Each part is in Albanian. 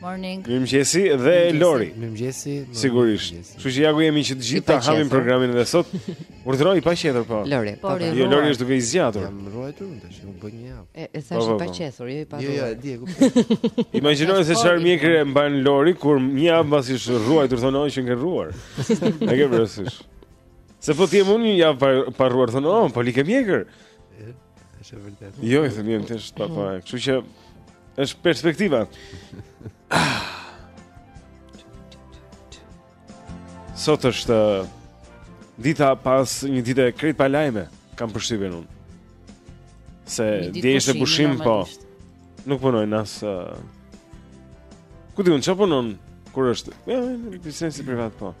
Morning. Mirëmëngjesi dhe Lori. Mirëmëngjesi. Sigurisht. Kështu që ja ku jemi që të gjithë ta hapim programin edhe sot. Urdhëro i paqethur po. Lori, po. Jo Lori është duke i zgjatur. Jam rruajtur unë tash, u bë një javë. E, e thashë po, po, pa po. qethur, jo i pa. Jo, jo, e di e kuptoj. Imagjinoj se çfarë mjekre mban Lori kur një javë mbasi është rruajtur thonë që ngel rruar. E ke parasysh? Se po ti a unë një javë pa rruar thonë, "Oh, po lë ke mjekër." Është e vërtetë. Jo, i thonë ti është pa fare. Kështu që është perspektiva. Sot është uh, dita pas një dite krejt pa lajme, kam përshtypjen unë. Se dje ishte pushim, po. Nuk punojnë as uh, Ku di unë çfarë punon kur është? Ja, në biznesin privat po.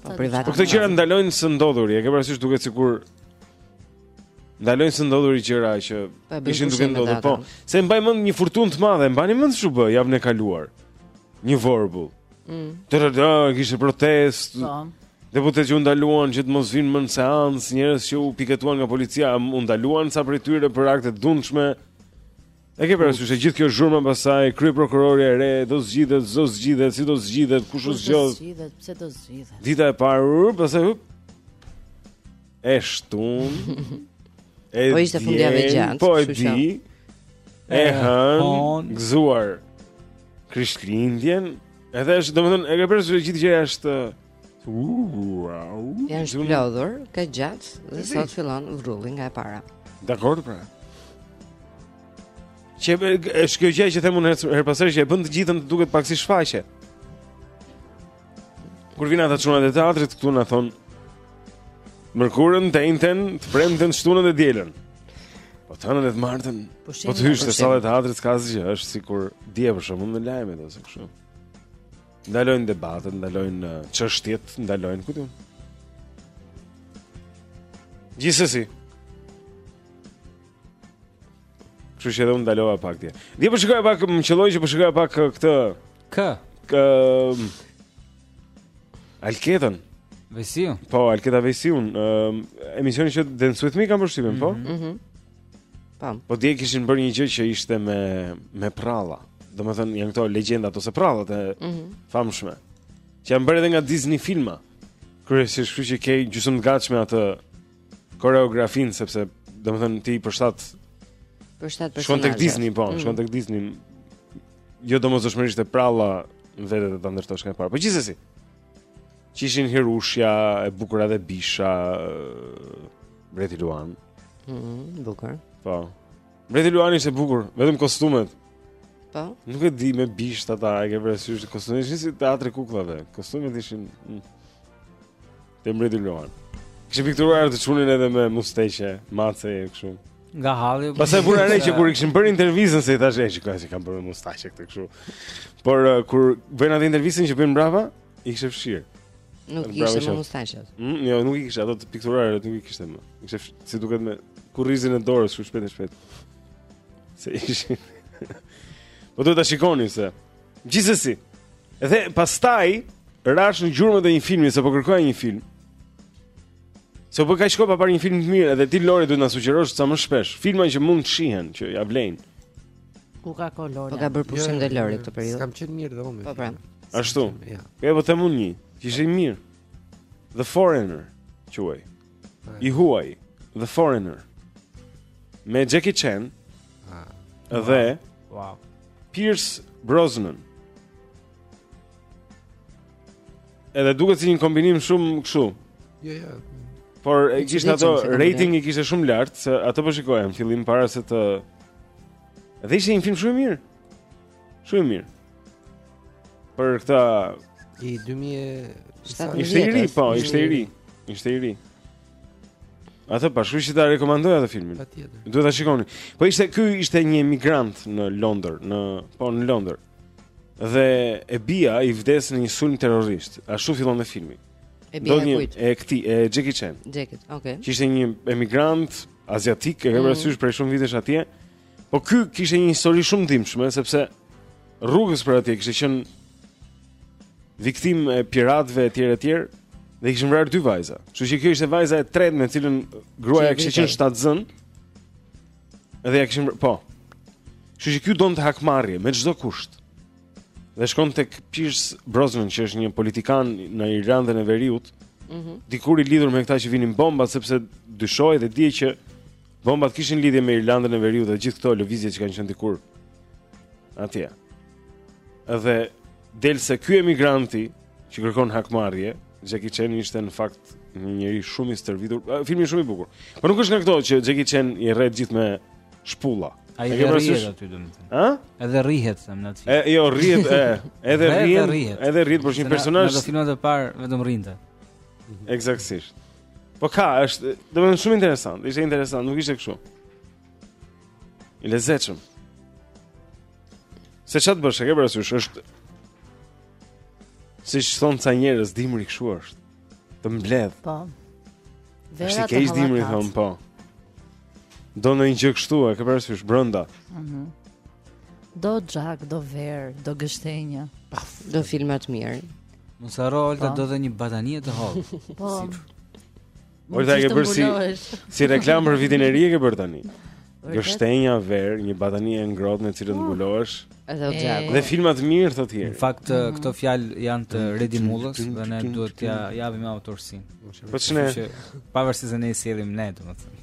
Po privat. Po këto gjëra ndalojnë së ndodhuri, e ke parasysh duket sikur Ndalojnë së ndodhuri gjëra që po ishin duke ndodhur, po. Se mbaj mend një furtunë të madhe, mbani mend çu bë javën e kaluar. Një vorbull. Mm. Tërë do kishte protesta. Po. Deputetë që u ndaluan që të mos vijnë më në seancë, njerëz që u piketuan nga policia, u ndaluan sa prej tyre për akte të dhunshme. E ke parasysh se gjithë kjo zhurmë pastaj kryeprokurorja e re do zgjidhet, do zgjidhet, si do zgjidhet, kush do zgjidhet, pse do zgjidhet? Dita e parë, pastaj E shtun. E po ishte fundjavë e gjatë. Po e di. E hën, gëzuar Krishtlindjen. Edhe është, domethënë, e ke parasysh që gjithë gjëja është wow. Janë shplodhur, ka gjatë dhe si. sot fillon vrulli nga e para. Dakor pra. Që është kjo gjë që them unë her pas herë që e bën të gjithën të duket pak si shfaqje. Kur vijnë ata çunat e teatrit këtu na thonë mërkurën, të enjten, të premten, shtunën dhe dielën Po të hënën e të martën Po, po të hysh te salla e teatrit s'ka asgjë është sikur dje për shembull në lajmet ose kështu Ndalojnë debatet, ndalojnë uh, çështjet, ndalojnë këtu Gjithsesi Kështu që edhe unë ndalova pak dje. Dje po shikoja pak, më qelloi që po shikoja pak uh, këtë Kë? kë um, Alketën. Vejsiu. Po, Alketa Vejsiun, um, emisionin që Dance With Me kam përshtypjen, po. Mhm. Pam. Po dje kishin bërë një gjë që ishte me me përralla. Domethënë janë këto legjendat ose përrallat e Mhm. famshme. Që janë bërë edhe nga Disney filma. Kryesisht, kështu që ke gjysmë të gatshme atë koreografin sepse domethënë ti i përshtat për personazhe. Shkon tek Disney po, mm. shkon tek Disney. Jo domosdoshmërisht e pralla vetë të ta ndërtosh nga e para. Po gjithsesi. Që ishin Hirushja, e Bukura dhe Bisha, Mbreti Luan. Mhm, mm bukur. Po. Mbreti Luan ishte bukur, vetëm kostumet. Po. Nuk e di me bisht ata, e ke parasysh kostumet, ishin si teatri i kukullave. Kostumet ishin mm. Te Mbreti Luan. Kishin pikturuar të çunin edhe me mustaqe, mace e kështu. Nga halli. Pastaj vura re që kur i kishin bërë intervistën se i thashë ai shikoj se kanë bërë mustaqe këtu kështu. Por uh, kur vënë atë intervistën që bën brava, i kishte fshirë. Nuk i kishte më mustaqet. Mm, jo, nuk i kishte ato të pikturuara, nuk i kishte më. Kishte si duket me kurrizin e dorës, kështu shpejt e shpejt. Se ishin. Po do ta shikoni se Gjithsesi. Dhe pastaj rashë në gjurmët e një filmi se po kërkoja një film. Se po ka shumë kohë pa parë një film të mirë dhe ti Lori duhet të na sugjerosh sa më shpesh filma që mund të shihen që ja vlejnë. Ku ka kohë Lori? Po ka bërë pushim dhe Lori këtë periudhë. S'kam qenë mirë dhe unë. Po pra. Ashtu. Ja. Po them unë një, që ishte i mirë. The Foreigner, quhej. i huaj The Foreigner me Jackie Chan ah. dhe wow. Pierce Brosnan. Edhe duket si një kombinim shumë kështu. Jo, yeah, jo. Yeah. Por i kishte ato rating i kishte shumë lart, se ato po shikojmë në fillim para se të Dhe ishte një film shumë i mirë. Shumë mirë. Për këta i 2017. Ishte i ri, po, ishte i ri. Ishte i ri. Atë pa shkuar ta rekomandoj atë filmin. Patjetër. Duhet ta shikoni. Po ishte ky ishte një emigrant në Londër, në po në Londër. Dhe e bija i vdes në një sulm terrorist. Ashtu fillon dhe filmi. E bija e kujt? E këtij, e Jackie Chan. Jackie, okay. Që ishte një emigrant aziatik, okay mm -hmm. prej shumë vitesh atje. Po ky kishte një histori shumë të dhimbshme sepse rrugës për atje kishte qenë viktimë e piratëve etj etj dhe i kishin vrarë dy vajza. Kështu që kjo ishte vajza e tretë me të cilën gruaja kishte qenë shtatzënë. Dhe ja kishin vrarë po. Kështu që ky donte hakmarrje me çdo kusht. Dhe shkon tek Pierce Brosnan që është një politikan në Irlandën e Veriut. Mhm. Mm Dikur i lidhur me këta që vinin bomba sepse dyshohej dhe dihej që Bombat kishin lidhje me Irlandën e Veriut dhe gjithë këto lëvizje që kanë qenë dikur atje. Dhe del se ky emigranti që kërkon hakmarrje, Jackie Chan ishte në fakt një njeri shumë i stërvitur. Filmi shumë i bukur. Por nuk është nga këto që Jackie Chan i rreh të gjithë me shpulla. Ai edhe rrihet aty domethënë. Ë? Edhe rrihet them në atë film. E jo rrihet, e, edhe rrihet. Edhe rrihet për një personazh. Në filmat e parë vetëm rrihte. Eksaktësisht. Po ka, është, domethënë shumë interesant. Ishte interesant, nuk ishte kështu. I lezetshëm. Se ça të bësh, e ke parasysh, është Si që thonë ca njerëz, dimri kështu është Të mbledh Po Vera është qejf dimri, thonë, po Do një gjë kështu, e ke parasysh, brenda uh mhm. -huh. Do oxhak, do verë, do gështenja Do filma të mirë Mos harro Olta po. do dhe një batanije të hollë. Po. Olta e ke bërë si si reklamë për vitin e ri e ke bërë tani. Gështenja verë, një batanije e ngrohtë në të cilën mbulohesh. Edhe oxhaku. Dhe filma të mirë të tjerë. Në fakt mm. këto fjalë janë të Redi Mullës dhe ne duhet t'ia japim autorësinë. Po ç'ne? Pavarësisht se ne i sjellim ne, domethënë.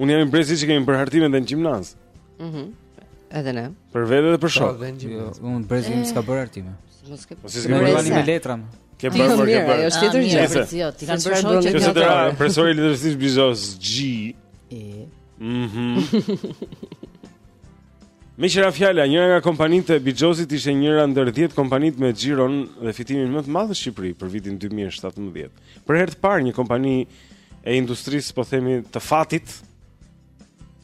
Unë jam i brezit që kemi bërë hartime edhe në gjimnaz. Mhm. Mm edhe ne. Për vete dhe për shokë. Po, jo, unë brezi im s'ka bërë hartime. Mos ke. Mos ke bërë hartime letra. Ke bërë, po ke bërë. Është tjetër gjë. Ti jo, t'i kanë bërë shoqet. Kjo është ah, profesori i letërsisë bixhozxhi. E. Mhm. Meqë ra fjala, njëra nga kompanitë e bixhozit ishe njëra ndër 10 kompanitë me xhiron dhe fitimin më të madh në Shqipëri për vitin 2017. Për herë të parë një kompani e industrisë, po themi, të fatit,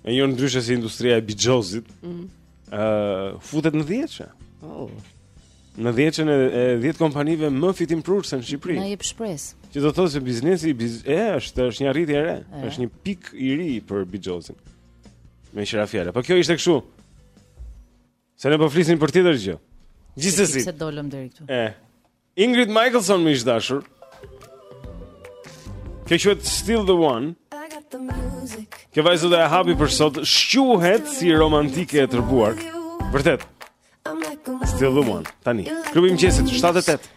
e njohur ndryshe si industria e bixhozit, ëh, mm. uh, futet në dhjetëshe. Oh. Në dhjetëshen e 10 kompanive më fitimprurëse në Shqipëri. Na jep shpresë. Që do të thotë se biznesi biz... e është është një arritje e re, e. është një pik i ri për bixhozin. Meqë ra fjala. Po kjo ishte kështu. Se ne po flisim për tjetër gjë. Gjithsesi. Se dolëm deri këtu. E. Ingrid Michaelson miq të dashur. Kjo quhet Still the One. Kjo vajzë që e hapi për sot shquhet si romantike e tërbuar. Vërtet. Still the One. Tani. Klubi i Mëngjesit 78.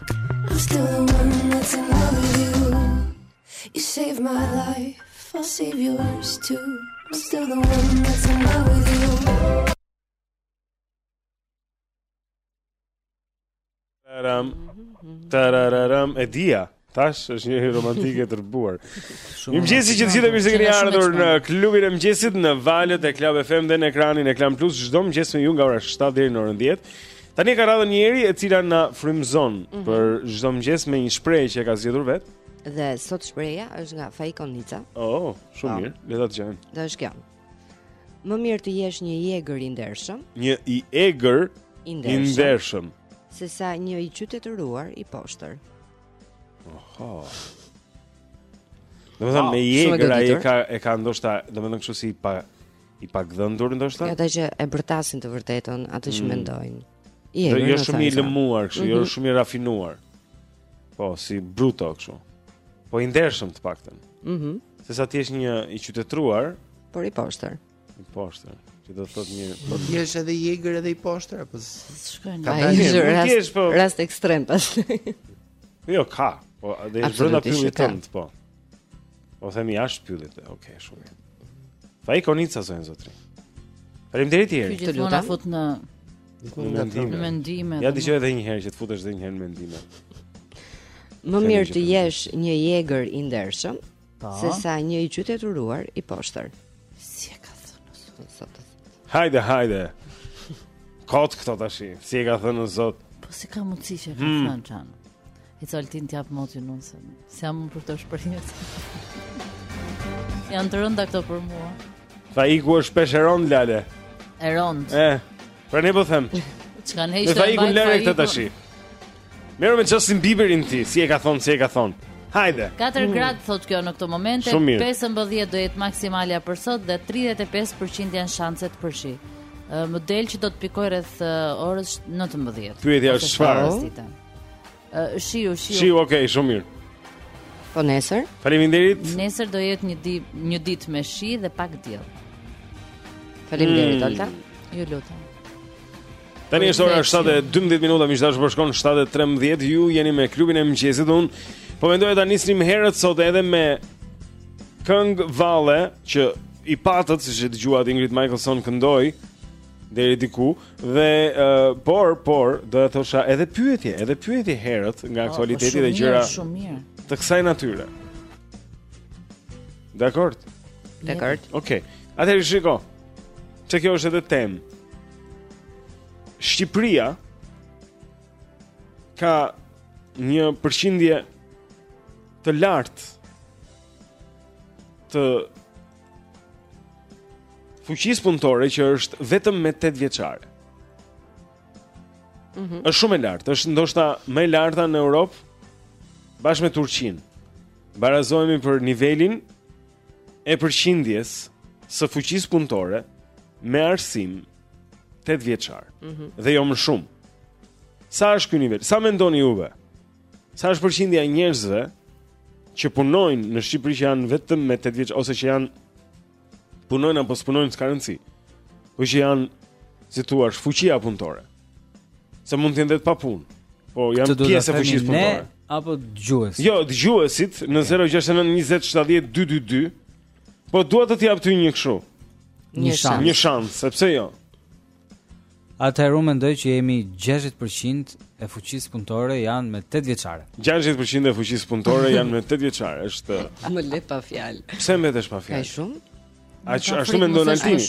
Taram, tarararam, e dija. Tash është një romantike e tërbuar. Shumë. Mirëmëngjesi të gjithë mirë se keni ardhur në klubin e mëngjesit në valët e Club FM dhe në ekranin e Klan Plus çdo mëngjes me ju nga ora 7 deri në orën 10. Tani ka radhën Eri e cila na frymëzon mm -hmm. për çdo mëngjes me një shprehje që e ka zgjedhur vetë. Dhe sot shprehja është nga Faik Konica. Oh, shumë po. mirë. Le ta dëgjojmë. Dhe është kjo. Më mirë të jesh një i egër i ndershëm. Një i egër i ndershëm. I ndershëm. Se sa një i qytetëruar i poshtër. Oho. Domethënë me i egër ai ka e ka ndoshta, domethënë kështu si pa I pagdhendur ndoshta? Ja ata që e bërtasin të vërtetën, atë që mm. mendojnë. Jo, jo shumë i lëmuar kështu, jo mhm. shumë i rafinuar. Po, si bruto kështu. Po i ndershëm të paktën. Mhm. Mm Se sa të jesh një i qytetruar, por i poshtër. I poshtër. Që do të thotë një, po ti je edhe i egër edhe i poshtër apo s'shkon. Ka një rast, po... rast ekstrem pastaj. jo, ka. Po, dhe është brenda pyllit tënd, po. Po them jashtë pyllit. Okej, okay, shumë mirë. Faik Konica zonjë zotri. Faleminderit i herë. Të lutem. Fut në në mendime. Ja dëgjoj edhe një herë që të futesh edhe një herë në mendime. Më mirë të jesh një i egër i ndershëm po. se sa një i qytetëruar i poshtër. Si e ka thënë Zot? Hajde, hajde. Kot këto tash. Si e ka thënë Zot? Po si ka mundësi që ka hmm. thënë çan? I thotë Altës të japë motin unë, se s'jam për të shpërinjët. Janë të rënda këto për mua. Faiku është peshë e rëndë, lale. E rëndë. E, pra ne po them. Që kanë hejshtë e mbajtë, Faikun lëre këtë të shi. Merru me Justin Bieberin ti, si e ka thonë, si e ka thonë. Hajde. 4 mm. gradë thotë kjo në këto momente, 15 do jetë maksimalja për sot dhe 35% janë shanset për shi. Model që do të pikoj rreth orës 19. Pyetja është çfarë? Shiu, shiu. Shiu, okay, shumë mirë. Po nesër. Faleminderit. Nesër do jetë një ditë një ditë me shi dhe pak diell. Faleminderit mm. Alta. Ju lutem. Tani është ora 7:12 minuta, në dash po shkon 7:13. Ju jeni me Klubin e Mëngjesit. Unë. po mendoja ta nisnim herët sot edhe me këngë valle që i patët siç i dëgjuat Ingrid Michaelson këndoi. deri diku dhe uh, por por do të thosha edhe pyetje, edhe pyetje herët nga po, aktualiteti po, dhe gjëra shumë mirë. Të kësaj natyre. Dakor. Dakor. Okej. Okay. Atëherë shiko. Se kjo është edhe temë. Shqipëria ka një përqindje të lartë të Fuqisë punëtore që është vetëm me 8 vjeçare. Mm -hmm. është shumë e lartë, është ndoshta më e larta në Europë bashkë me Turqinë. Barazohemi për nivelin e përqindjes së fuqisë punëtore me arsim 8 vjeçar. Mm -hmm. Dhe jo më shumë. Sa është ky nivel? Sa mendoni juve? Sa është përqindja e njerëzve që punojnë në Shqipëri që janë vetëm me 8 vjeç ose që janë punojnë apo s'punojnë s'ka rëndësi. Po që janë si thua, fuqia punëtore. Se mund të jenë dhe të papunë. Po janë pjesë e fuqisë punëtore. Apo dëgjues. Jo, dëgjuesit në 069 20 70 222. Po dua të të jap ty një kështu. Një shans. Një shans, sepse jo. Atëherë unë mendoj që jemi 60% e fuqisë punëtore janë me 8 vjeçare. 60% e fuqisë punëtore janë me 8 vjeçare, është më lë pa fjalë. Pse mbetesh pa fjalë? Ka shumë. Aq ashtu mendon Altini.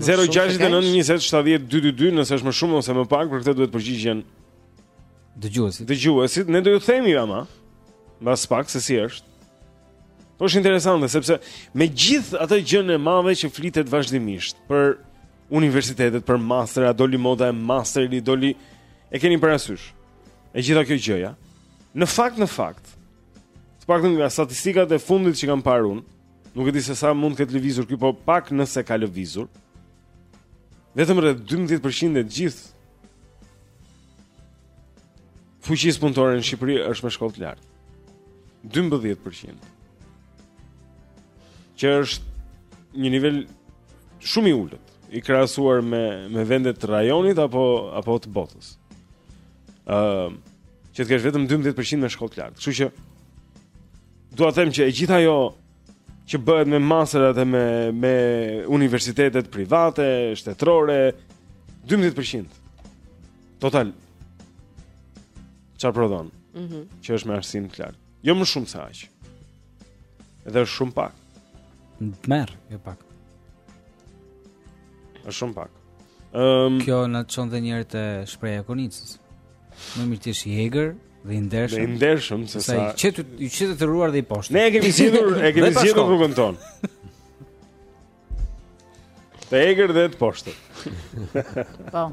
0692070222 nëse është më shumë ose më pak, për këtë do të përgjigjen dëgjuesit. Dëgjuesit, ne do ju themi ama. Mbas pak se si është. Po është interesante sepse me gjithë atë gjënë e madhe që flitet vazhdimisht për universitetet, për mastera, doli moda e masterit, doli e keni parasysh. E gjitha kjo gjëja. Në fakt, në fakt, të paktën nga statistikat e fundit që kam parë unë, nuk e di se sa mund të ketë lëvizur ky, po pak nëse ka lëvizur. Vetëm rreth 12% e gjithë fuqisë punëtore në Shqipëri është me shkollë të lartë. 12%. Që është një nivel shumë i ulët i krahasuar me me vende të rajonit apo apo të botës. Ëm, uh, që të kesh vetëm 12% me shkollë të lartë. Kështu që dua të them që e gjithë ajo që bëhet me masterat e me me universitetet private, shtetërore, 12%. Total. Çfarë prodhon? Mhm. Mm që është me arsim të lartë. Jo më shumë se aq. Edhe është shumë pak. Mer, jo pak. Është shumë pak. Ëm um, Kjo na çon edhe një herë te shprehja e Konicës. Më mirë të jesh i egër dhe i ndershëm. Dhe i ndershëm se sa. Sa i qytet, i qytetëruar dhe i poshtër. Ne e kemi zgjidhur, e kemi zgjidhur rrugën tonë. Të egër dhe të poshtër. Po.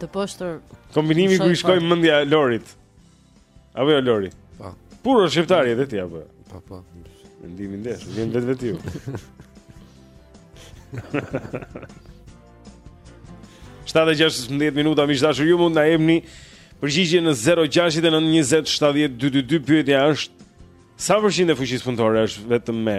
Të poshtër. Kombinimi ku i shkoi po. mendja e Lorit. Apo jo Lori. Po. Puro shqiptari edhe ti apo. Po po. Mendimi i ndershëm vjen vetvetiu. Shtatë gjashtëmbëdhjetë minuta, miq të dashur ju mund të na jepni përgjigje në 069-2722 pyetja është sa përqind e fuqisë punëtore është vetëm me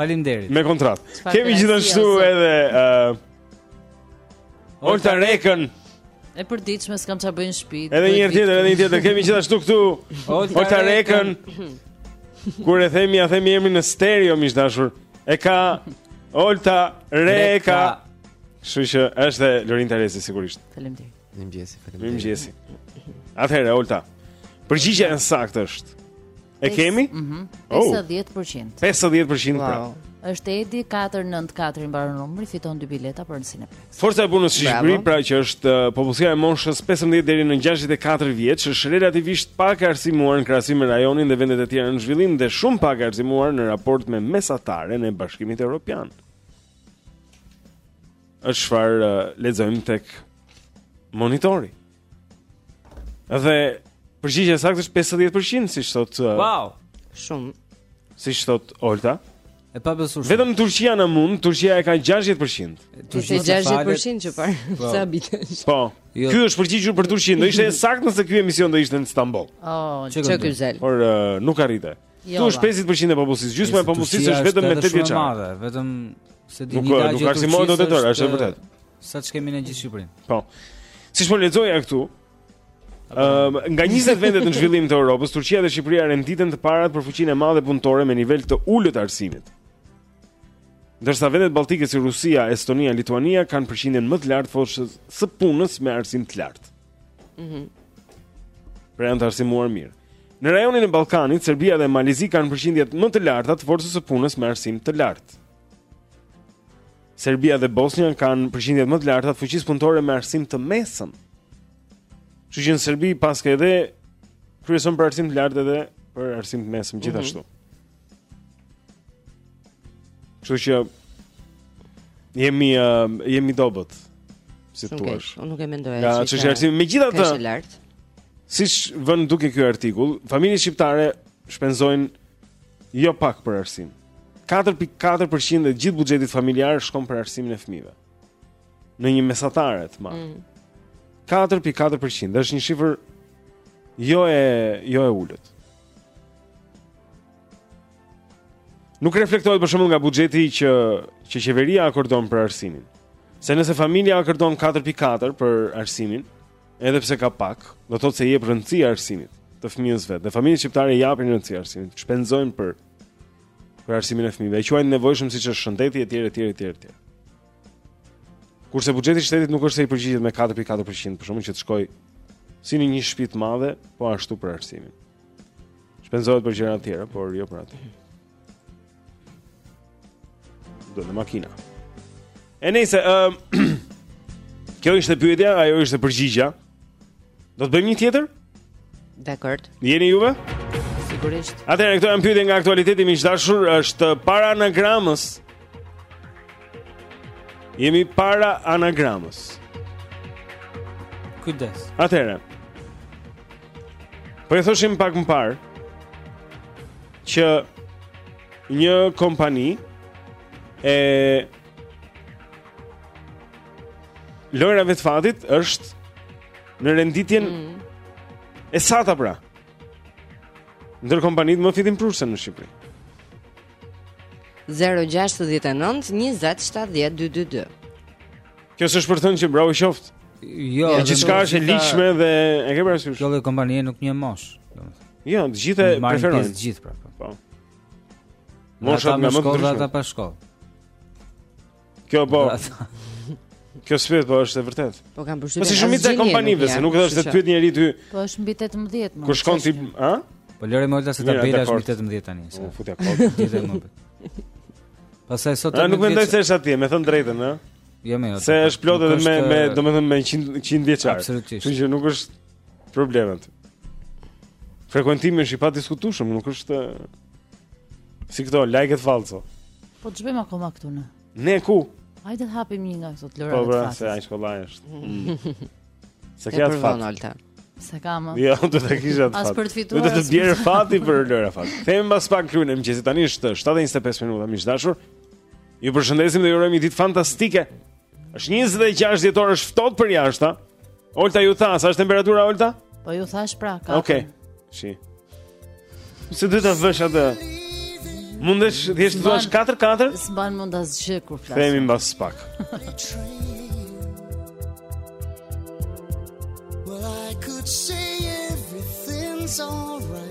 Faleminderit. Me kontratë. Kemi gjithashtu edhe ë uh, Olta Rekën. E përditshme s'kam ça bëj në shpi Edhe një tjetër, edhe një tjetër Kemi gjithashtu këtu Olta Rekën Kur e themi, ia themi emrin në stereo, miq të dashur E ka Olta Reka Kështu që është dhe Lorin Terezi, sigurisht Faleminderit Mirëmëngjesi, faleminderit Mirëmëngjesi Atëherë, Olta Përgjigja e saktë është E kemi? Mhm. Mm 50%. 50% pra. Wow. Është Edi 494 i mbaron numri, fiton dy bileta për nesër. Forca e punës së Shqipërisë, pra që është uh, popullsia e moshës 15 deri në 64 vjeç, është relativisht pak e arsimuar në krahasim me rajonin dhe vendet e tjera në zhvillim dhe shumë pak e arsimuar në raport me mesataren e Bashkimit Evropian. Është çfarë uh, lexojmë tek monitori. Dhe përgjigja e saktë është 50% siç thotë. Uh, wow, shumë. Siç thotë Olta. E pa besuar. Vetëm Turqia na mund, Turqia e ka 60%. Turqia ka 60% çfarë. Po. Sa bite. Po. Jo. Ky është përgjigjur për Turqinë, do ishte saktë nëse ky emision do ishte në Stamboll. Oh, çok güzel. Por uh, nuk arrite. Këtu jo, është 50% e popullsisë, gjysma e popullsisë është vetëm me 8 vjeçar. Vetëm se dini dashje. Nuk ka si mund të tetë, është vërtet. Sa ç'kemi në gjithë Shqipërinë. Po. Siç po lexoja këtu, Um, nga 20 vendet në zhvillim të Europës, Turqia dhe Shqipëria renditen të parat për fuqinë e madhe punëtore me nivel të ulët të arsimit. Ndërsa vendet baltike si Rusia, Estonia, Lituania kanë përqindjen më të lartë të forcës së punës me arsim të lartë. Mhm. Mm pra janë të arsimuar mirë. Në rajonin e Ballkanit, Serbia dhe Mali i Zi kanë përqindjet më të larta të forcës së punës me arsim të lartë. Serbia dhe Bosnja kanë përqindjet më të larta të fuqisë punëtore me arsim të mesëm. Kështu që në Serbi paska edhe kryeson për arsim të lartë edhe për arsim të mesëm mhm. gjithashtu. Kështu që jemi uh, jemi dobët. Si thua? Unë nuk e mendoj ashtu. Ja, çështja e arsimit megjithatë. Është lart. Siç vë në dukje ky artikull, familjet shqiptare shpenzojnë jo pak për arsim. 4.4% e gjithë buxhetit familjar shkon për arsimin e fëmijëve. Në një mesatare të madhe. Mm. 4.4% është një shifër jo e jo e ulët. Nuk reflektohet për shembull nga buxheti që që qeveria akordon për arsimin. Se nëse familja akordon 4.4 për arsimin, edhe pse ka pak, do të thotë se i jep rëndësi arsimit të fëmijës vet. Dhe familjet shqiptare japin rëndësi arsimit, shpenzojnë për për arsimin e fëmijëve. E quajnë të nevojshëm siç është shëndeti etj etj etj etj. Kurse buxheti i shtetit nuk është se i përgjigjet me 4.4% për shembull që të shkojë si në një shtëpi të madhe, po ashtu për arsimin. Shpenzohet për gjëra të tjera, por jo për atë. Do në makina. E nejse ë um, Kjo ishte pyetja, ajo ishte përgjigja. Do të bëjmë një tjetër? Dakord. Jeni juve? Sigurisht. Atëherë këto janë pyetje nga aktualiteti miq të dashur, është para anagramës. Jemi para anagramës. Kujdes. Atëherë. Po e thoshim pak më parë që një kompani e Lojërave të fatit është në renditjen mm. e sata pra. Ndër kompanitë më fitimprurëse në Shqipëri. 069 20 70 222. Kjo s'është për të thënë që bravo i qoftë. Jo, ja, gjithçka është e ligjshme dhe e ke parasysh. Kjo lloj kompanie nuk njeh moshë, domethënë. Jo, të gjithë preferojnë. Të gjithë pra. Po. po. Mosha me shkollë dhe ata pa shkollë. Kjo po. Kjo sfidë po është e vërtet. Po bën përshtypje. Po si shumë të kompanive, se nuk është të pyet njeri ty. Po është mbi 18 më. Ku shkon ti, ha? Po lëre moj Olta se tabela është mbi 18 tani. Po futja kot. Gjithë më. Pastaj sot nuk mendoj se është atje, me thënë drejtën, ha? Jo më. Jo, se është plot edhe me me domethënë me 100 100 vjeçar. Absolutisht. Kështu që nuk është problemet. Frekuentimi është i padiskutueshëm, nuk është si këto like-et fallco. Po ç'bëjmë akoma këtu ne. Ne ku? Hajde të hapim një nga këto lojëra. Po pra, se ai shkolla është. Mm. Sa ke atë fat? Sa kam? Jo, do të kisha fat. As për të fituar. Do të bjerë fati për lojëra fati. Kthehemi mbas pak klubi i mëngjesit tani është 7:25 minuta, miq të dashur. Ju përshëndesim dhe ju urojmë një ditë fantastike. Është 26 dhjetor është ftohtë përjashta. Olta ju tha, sa është temperatura Olta? Po ju thashë pra, ka. Okej. Okay. Shi. Si do ta vësh atë? Mundesh thjesht të thuash 4-4? S'mban mend asgjë kur flas. Kthehemi mbas pak. Well I could say everything's all right.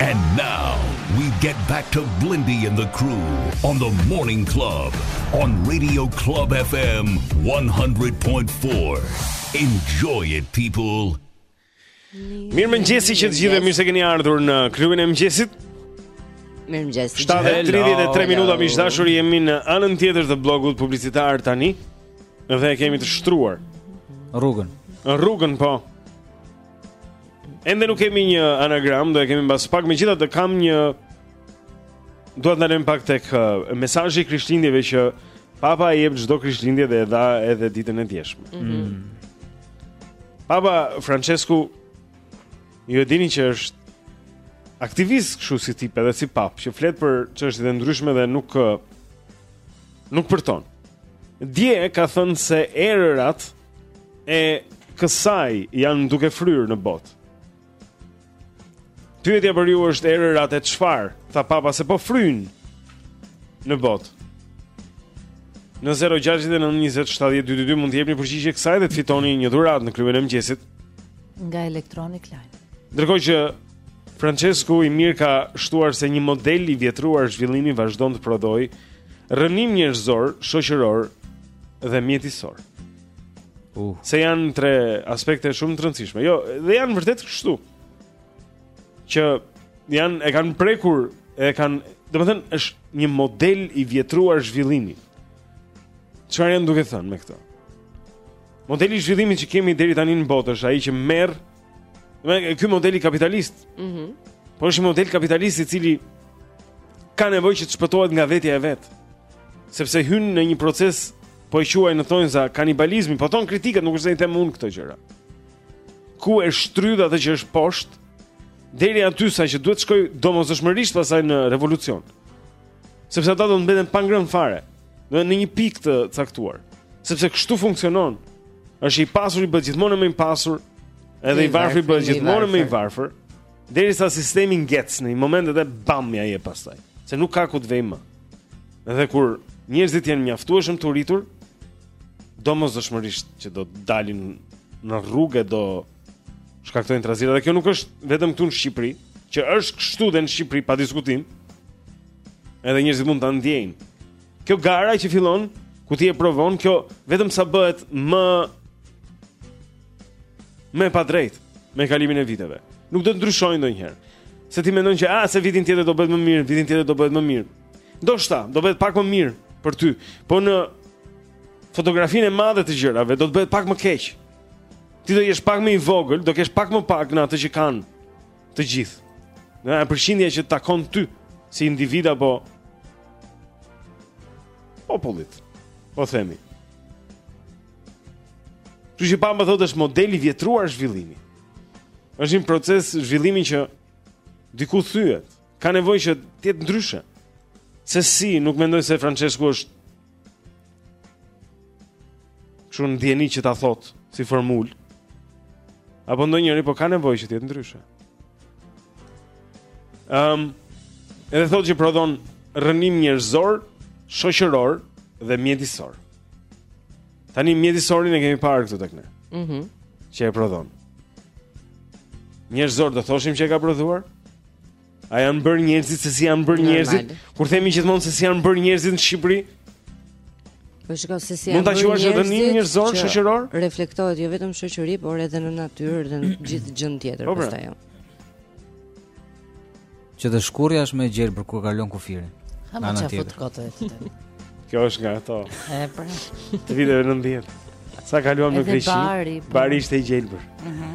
And now we get back to Blendi and the crew on the Morning Club on Radio Club FM 100.4. Enjoy it people. Mirëmëngjesi që të gjithëve mirë se keni ardhur në klubin e mëngjesit. Mirëmëngjesi. 7:33 minuta miq të dashur jemi në anën tjetër të bllokut publicitar tani dhe e kemi të shtruar rrugën. Rrugën po. Ende nuk kemi një anagram, do e kemi mbas pak megjithatë kam një Duhet të ndalojmë pak tek uh, mesazhi i krishtlindjeve që Papa e jep çdo krishtlindje dhe e dha edhe ditën e djeshme mm -hmm. Papa Francesku Ju e dini që është Aktivist kështu si tip edhe si papë Që flet për çështje të ndryshme dhe nuk uh, Nuk përton Dje ka thënë se erërat e kësaj janë duke fryrë në botë. Pyetja për ju është erërat e çfarë? Tha papa se po fryjnë në botë. Në 0692070222 mund të jepni përgjigje kësaj dhe të fitoni një dhuratë në klubin e mëngjesit nga Electronic Line. Ndërkohë që Francesku i mirë ka shtuar se një model i vjetruar zhvillimi vazhdon të prodhojë rrënim njerëzor, shoqëror dhe mjedisor. Uh. Se janë tre aspekte shumë të rëndësishme. Jo, dhe janë vërtet kështu. Që janë e kanë prekur, e kanë, domethënë është një model i vjetruar zhvillimi. Çfarë janë duke thënë me këtë? Modeli i zhvillimit që kemi deri tani në botë është ai që merr Me ky modeli kapitalist. Mhm. Mm po është një model kapitalist i cili ka nevojë që të shpëtohet nga vetja e vet. Sepse hyn në një proces po e quaj në thonjëza kanibalizmi, po thonë kritikët, nuk është se i them unë këto gjëra. Ku e shtrydh atë që është poshtë deri aty sa që duhet të shkojë domosdoshmërisht pastaj në revolucion. Sepse ata do të mbeten pa ngrënë fare. Do në një pikë të caktuar. Sepse kështu funksionon. Është i pasuri bëhet gjithmonë më i pasur, edhe i varfëri bëhet gjithmonë më i varfër, derisa sistemi ngec në një moment edhe bam ia jep pastaj, se nuk ka ku të vejë më. Dhe kur njerëzit janë mjaftueshëm të uritur, domosdoshmërisht që do të dalin në rrugë do shkaktojnë trazira dhe kjo nuk është vetëm këtu në Shqipëri, që është kështu dhe në Shqipëri pa diskutim. Edhe njerëzit mund ta ndjejnë. Kjo gara që fillon ku ti e provon, kjo vetëm sa bëhet më e padrejtë me kalimin e viteve. Nuk do të ndryshojë ndonjëherë. Se ti mendon që a ah, se vitin tjetër do bëhet më mirë, vitin tjetër do bëhet më mirë. Ndoshta do bëhet pak më mirë për ty, por në fotografinë e madhe të gjërave do të bëhet pak më keq. Ti do jesh pak më i vogël, do kesh pak më pak në atë që kanë të gjithë. Nga përqindja që të takon ty si individ apo popullit. Po themi. Kështu që Papa thotë është model i vjetruar zhvillimi. Është një proces zhvillimi që diku thyhet. Ka nevojë që të jetë ndryshe. Se si nuk mendoj se Francesku është Kështu ndjeni që ta thotë si formulë Apo ndonjëri po ka nevojë që të jetë ndryshe um, Edhe thotë që prodhon rrënim njerëzor, shoqëror dhe mjedisor Tani mjedisorin e kemi parë këtu te ne mm -hmm. Që e prodhon Njerëzor do thoshim që e ka prodhuar A janë bërë njerëzit se si janë bërë njerëzit? Kur themi gjithmonë se si janë bërë njerëzit në Shqipëri? Po shikoj se si janë. Mund ta quash edhe një njerëzor shoqëror? Reflektohet jo vetëm në shoqëri, por edhe në natyrë dhe në gjithë gjënë tjetër po, pra. pastaj. Jo. Që të shkurrja është më e gjelbër kur kalon kufirin. Amo çfarë fut kot vetë. Kjo është nga ato. E pra. Të viteve 90. Sa kaluam në Greqi? Bari, po. bari ishte i gjelbër. Mhm.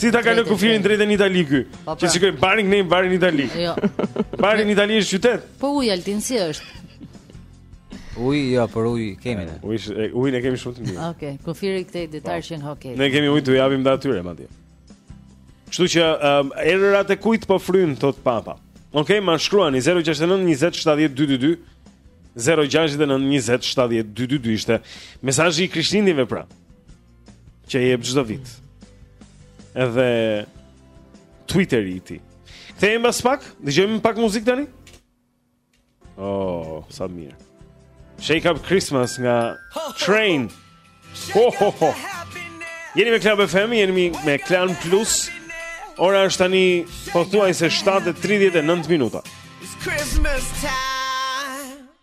Si ta kaloj kufirin drejt në Itali ky? Po, që pra. shikoj barin në barin në Itali. Jo. Barin në Itali është qytet. Po uji altin si është? Ujë, jo, për ujë kemi ne. Ujë, ujë ne kemi shumë të mirë. Okej, okay, kufiri këtej detar po. që në hokej. Ne kemi ujë të japim dhe atyre madje. Kështu që um, erërat e kujt po fryjnë thotë Papa. Okej, okay, ma shkruani 069 20 70 222. 069 20 70 222 ishte mesazhi i Krishtlindjeve pra. që jep çdo vit. Edhe Twitteri i tij. Kthehemi pas pak, dëgjojmë pak muzikë tani. Oh, sa mirë. Shake up Christmas nga Train. Ho ho ho. Jeni me Club FM, jeni me Klan Plus. Ora është tani pothuajse 7:39 minuta. It's Christmas time.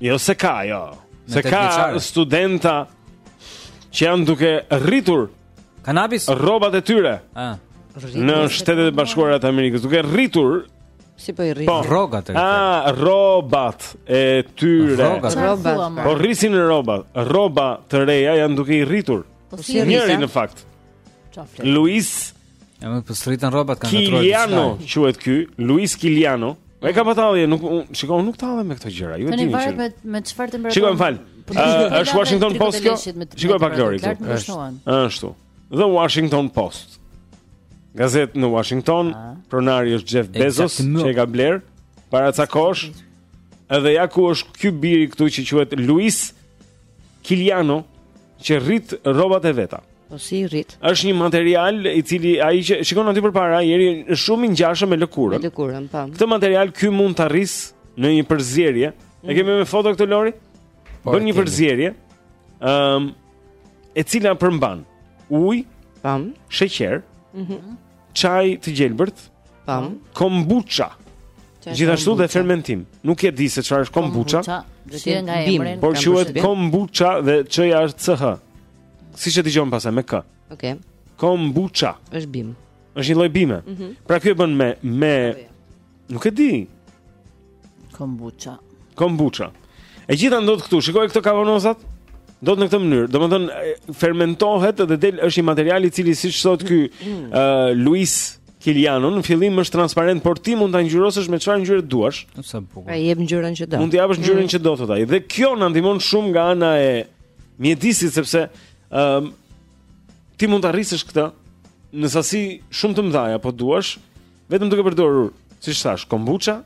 Jo se ka, jo. Se ka studenta që janë duke rritur kanabis rrobat e tyre. Ë. Në Shtetet e Bashkuara të Amerikës, duke rritur Si po i rrisin po, rrogat e tyre. Ah, rrobat e tyre. Rrobat. Po rrisin rrobat. Rroba të reja janë duke i rritur. Po si rrisin? Njëri në fakt. Luis Ama po s'rriten rrobat kanë ndryshuar. Kiliano quhet ky, Luis Kiliano. E ka patallje, nuk shiko, nuk tallem me këto gjëra. Ju e dini. Tani varet me me çfarë temperaturë. Shiko, më fal. Po, është Washington Post kjo? Shikoje pak Lori këtu. Është. Ashtu. The Washington Post. Gazetë në Washington, ah. pronari është Jeff Bezos, që e ka blerë para ca kohësh. Edhe ja ku është ky biri këtu që quhet Luis Kiliano. që rrit rrobat e veta. Po si i rrit? Është një material i cili ai që shikon aty përpara, ai është shumë i ngjashëm me lëkurën. Me lëkurën, po. Këtë material ky mund ta rrisë në një përzierje. Mm. E kemi me foto këtë Lori? Po, Bën një përzierje. Ëm um, e cila përmban ujë, pam, sheqer, mhm. Mm Çaj të gjelbërt. Tam. Kombucha. Gjithashtu dhe fermentim. Nuk e di se çfarë është kombucha. Do të jetë nga emri. Por quhet kombucha dhe çoja është CH. Siç e dëgjon pasaj me K. Okej. Kombucha. Është bimë. Është një lloj bime. Mhm. Pra kjo e bën me me nuk e di. Kombucha. Kombucha. E gjitha ndodh këtu. Shikoji këto kavanozat. Dhe në këtë mënyrë, domethënë fermentohet dhe del është një material i cili siç thotë ky uh, Luis Kiliano në fillim është transparent, por ti mund ta ngjyrosësh me çfarë ngjyrë duash. Sa bukur. A i jep ngjyrën që do. Mund të japësh ngjyrën mm. që do thotë ai. Dhe kjo na ndihmon shumë nga ana e mjedisit sepse ë um, ti mund ta rrisësh këtë në sasi shumë të mëdha po të duash. Vetëm duke përdorur, siç thashë, kombucha,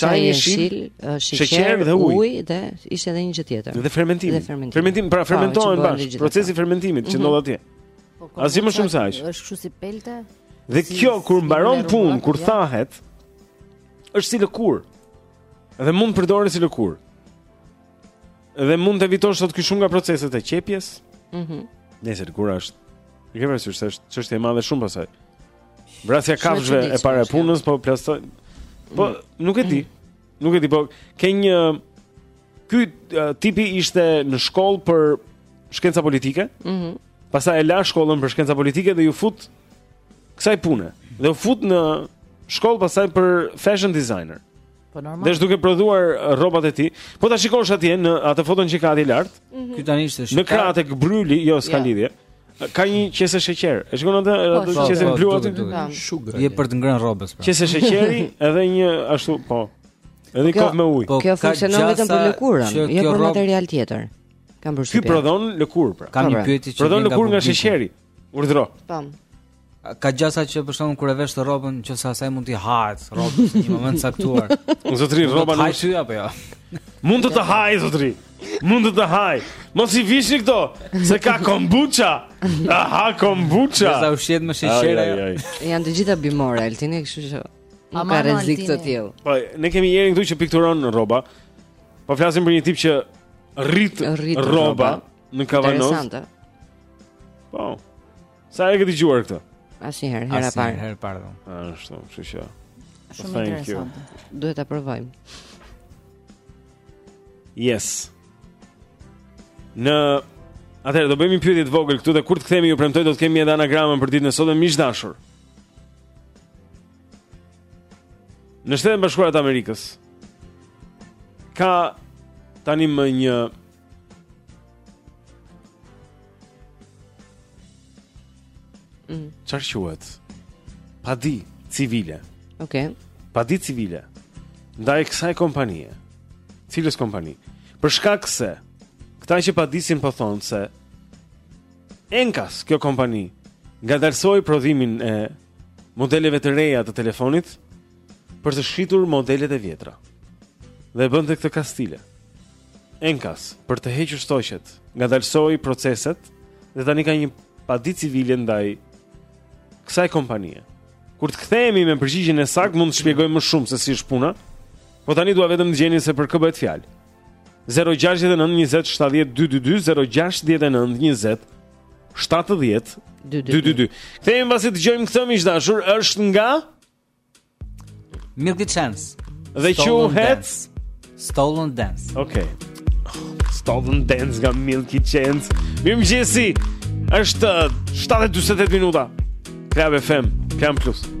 çaj jeshil, sheqer dhe ujë. Ujë, dhe ishte edhe një gjë tjetër. Dhe fermentim. Dhe fermentim. Fermentim, pra fermentohen bashkë, procesi i fermentimit që mhm. ndodh atje. Po, Asgjë më shumë se aq. Është kështu si pelte. Dhe kjo kur mbaron punë, kur thahet, është si lëkurë. Dhe mund të përdoret si lëkurë. Dhe mund të evitosh thotë ky shumë nga proceset e qepjes. Mhm. Mm Nëse lëkura është, e ke parasysh se është çështje e madhe shumë pasaj. Vrasja e kafshëve e para e punës, po pastaj. Po mm. nuk e di. Mm. Nuk e di, po ke një ky uh, tipi ishte në shkollë për shkenca politike. Mhm. Mm Pastaj e la shkollën për shkenca politike dhe iu fut kësaj pune. Dhe u fut në shkollë pastaj për fashion designer. Po normal. Dhe është duke prodhuar rrobat e tij. Po ta shikosh atje në atë foton që ka aty lart. Mm -hmm. Ky tani ishte shqiptar. Në krah te bërryli, jo s'ka yeah. lidhje. Ka një qese sheqer. E shikon atë po, atë po, qese po, blu aty? Sugar. Ia për të ngrënë rrobës. Pra. Qese sheqeri edhe një ashtu, po. Edhe kjo, kovë me ujë. Po, kjo funksionon vetëm për lëkurën, jo për materiale të tjera. Kam përshtypje. Ky prodhon lëkurë pra. Kam një pra. pyetje që prodhon lëkurë nga sheqeri. Urdhro. Po. Ka gjasa që për shembull kur e vesh ti rrobën, që asaj mund t'i hahet rrobën në një moment të caktuar. Zotri rroba nuk ha apo jo. Mund të të hajë zotri. Mund të të hajë. Mos i vishni këto, se ka kombucha. Aha, kombucha. Se ushqehet me sheqer. Janë të gjitha bimore, Altini, kështu që nuk ka rrezik të tillë. Po, ne kemi njërin këtu që pikturon rroba. Po flasim për një tip që rrit rroba. Në kavanoz. Interesante. Po. S'e ke dëgjuar këtë? Asnjëherë, hera e parë. Asnjëherë hera e parë. Ashtu, kështu që. Shumë interesante. Duhet ta provojmë. Yes. Në Atëherë do bëjmë një pushim të vogël këtu dhe kur të kthehemi ju premtoj do të kemi edhe anagramën për ditën e sotme miq të dashur. Në Shtetet e Bashkuara të Amerikës ka tani më një Mm. Çfarë quhet? Padi civile. Okej. Okay. Padi civile. Ndaj kësaj kompanie. Cilës kompani? Për shkak se këta që padisin po thonë se enkas, kjo kompani, ngadalësoi prodhimin e modeleve të reja të telefonit për të shitur modelet e vjetra. Dhe e bënte këtë kastile. Enkas, për të hequr stoqet, ngadalësoi proceset dhe tani ka një padi civile ndaj kësaj kompanie. Kur të kthehemi me përgjigjen e saktë, mund të shpjegojmë më shumë se si është puna. Po tani dua vetëm të gjeni se për kë bëhet fjalë. 069 20 70 222 069 20 70 222. Kthehemi pasi dëgjojmë këtë miq të dashur, është nga Milky Chance. Dhe quhet Stolen Dance. Okej. Okay. Stolen Dance nga Milky Chance. Mirëmëngjesi. Është 7:48 minuta. Club FM, Klan Plus.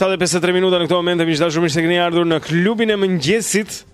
Shtatë e pesëdhjetë e tre minuta në këto momente miq të dashur mirë se keni ardhur në klubin e mëngjesit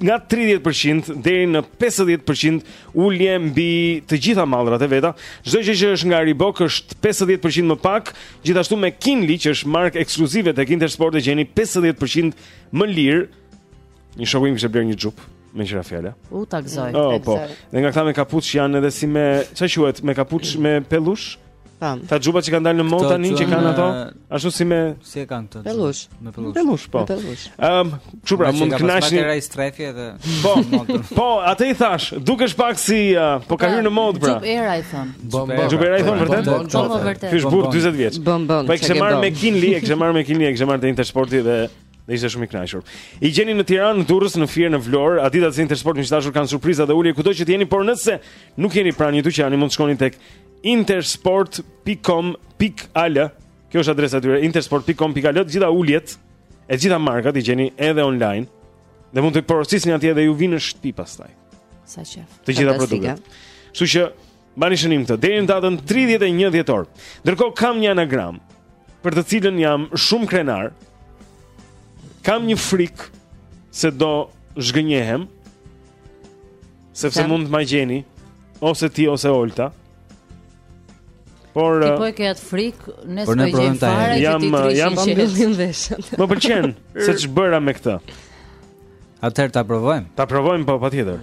nga 30% deri në 50% ulje mbi të gjitha mallrat e veta. Çdo gjë që është nga Reebok është 50% më pak, gjithashtu McKinley që është markë ekskluzive tek Intersport e gjeni 50% më lirë. Një shoku im kishte blerë një xhup McKinley fjala. U ta gëzoj. Oh, po. Dhe nga këta me kapuç janë edhe si me, çfarë quhet, me kapuç me pellush? Pam. Këta xhupa që kanë dalë në modë tani që kanë ato, ashtu si me si e kanë këto. Pellush. Me pellush. Pellush po. Ëm, që pra mund të kënaqni. Ka strefë edhe. Po. Po, atë i thashë, dukesh pak si po ka hyrë në modë pra. Xhup era i thonë. Xhup era i thonë vërtet? Po, po vërtet. Ish burrë 40 vjeç. Po e kishte marrë McKinley, e kishte marrë McKinley, e kishte marrë te Intersporti dhe Dhe ishte shumë i kënaqur. I gjeni në Tiranë, në Durrës, në Fier, në Vlorë, Adidas dhe Intersport, miq të dashur kanë surpriza dhe ulje kudo që të jeni, por nëse nuk jeni pranë një dyqani, mund të shkoni tek intersport.com.al. Kjo është adresa e tyre intersport.com.al. Të gjitha uljet e të gjitha markat i gjeni edhe online. Dhe mund të porosisni atje dhe ju vijnë në shtëpi pastaj. Sa qejf. Të gjitha produktet. Kështu që mbani shënim këtë deri në datën 31 dhjetor. Ndërkohë kam një anagram për të cilën jam shumë krenar. Kam një frikë se do zhgënjehem Sepse s'mund të ma gjeni Ose ti ose Olta Por ti po e ke atë frikë Nëse po e gjen fare Jam, ti tri jam, jam Më pëlqen Se ç'bëra me këtë Atëherë ta provojmë Ta provojmë po patjetër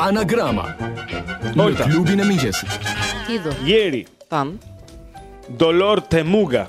Anagrama Olta Në klubin e mëngjesit Jeri Pam Dolor Temuga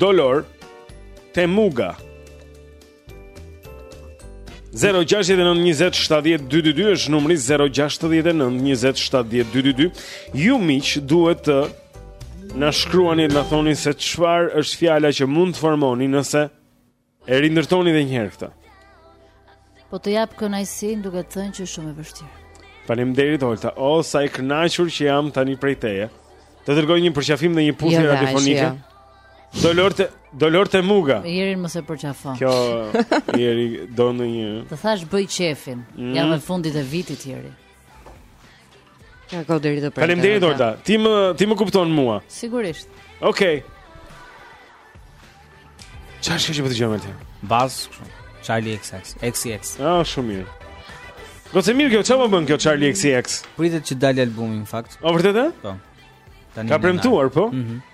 Dolor Temuga 0-6-9-20-7-12-2 është numri 0-6-9-20-7-12-2 Ju miq duhet të na shkruani të na thoni se çfarë është fjala që mund të formoni nëse E rindërtoni dhe njëherë këtë Po të jap kënaqësinë duke të thënë që shumë e vështirë Faleminderit Olta O, oh, sa e kënaqur që jam tani prej teje Të dërgoj një përqafim dhe një puthje jo, radiofonike jo. Dolor te, dolor temuga Jeri më se përqafon Kjo, jeri, do në një Të thashë bëj qejfin mm. Java e fundit e vitit jeri Ja ka deri të premte. Faleminderit Olta. Ti më ti më kupton mua. Sigurisht. Okej. Okay. Çfarë shkëjë për të gjëmë ti? Baz kështu. Charli XX, XCX. Ah, shumë mirë. Gocë e mirë kjo, çfarë po bën kjo Charli XCX? Pritet që të dalë albumi në fakt. O vërtetë? Po. Tani. Ka premtuar, po? Mhm. Mm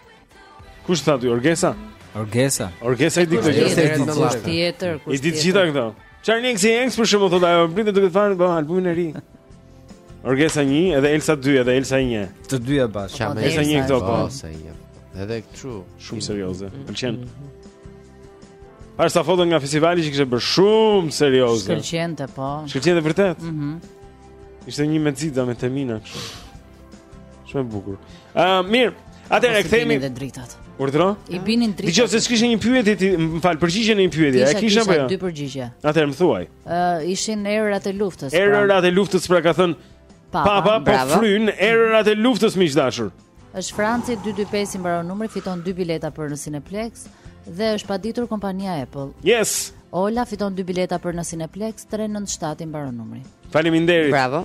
Kush tha ti Orgesa? Orgesa. Orgesa i di këtë gjë. Tjetër, kush tjetër, kush tjetër. I di gjitha këto. Charli XCX për shembull thotë ajo, pritet duke thënë po albumin e ri. Orgesa 1 edhe Elsa 2 edhe Elsa 1. Të dyja bashkë. Çfarë Elsa 1 këto po. Elsa 1. Edhe kështu, shumë serioze. Mhm. Pëlqen. Pashë ca foto nga festivali që kishte bërë shumë serioze. Shkëlqente po. Shkëlqente vërtet. Mhm. Ishte një mexita me xixa kështu. Shumë e bukur. Ëm uh, mirë, atëherë kthehemi te dritat. Urdhro? I binin dritat. Dëgjo se kishte një pyetje ti, më fal, përgjigjen në një pyetje. A kisha apo jo? Dy përgjigje. Atëherë më thuaj. Ë uh, ishin erërat e luftës. Pra. Erërat e luftës pra ka thënë Papa, papa po fryjnë erërat e luftës miq të dashur. Është Franci 225 i mbaron numri, fiton dy bileta për në Cineplexx dhe është paditur kompania Apple. Yes. Ola fiton dy bileta për në Cineplexx 397 i mbaron numri. Faleminderit. Bravo.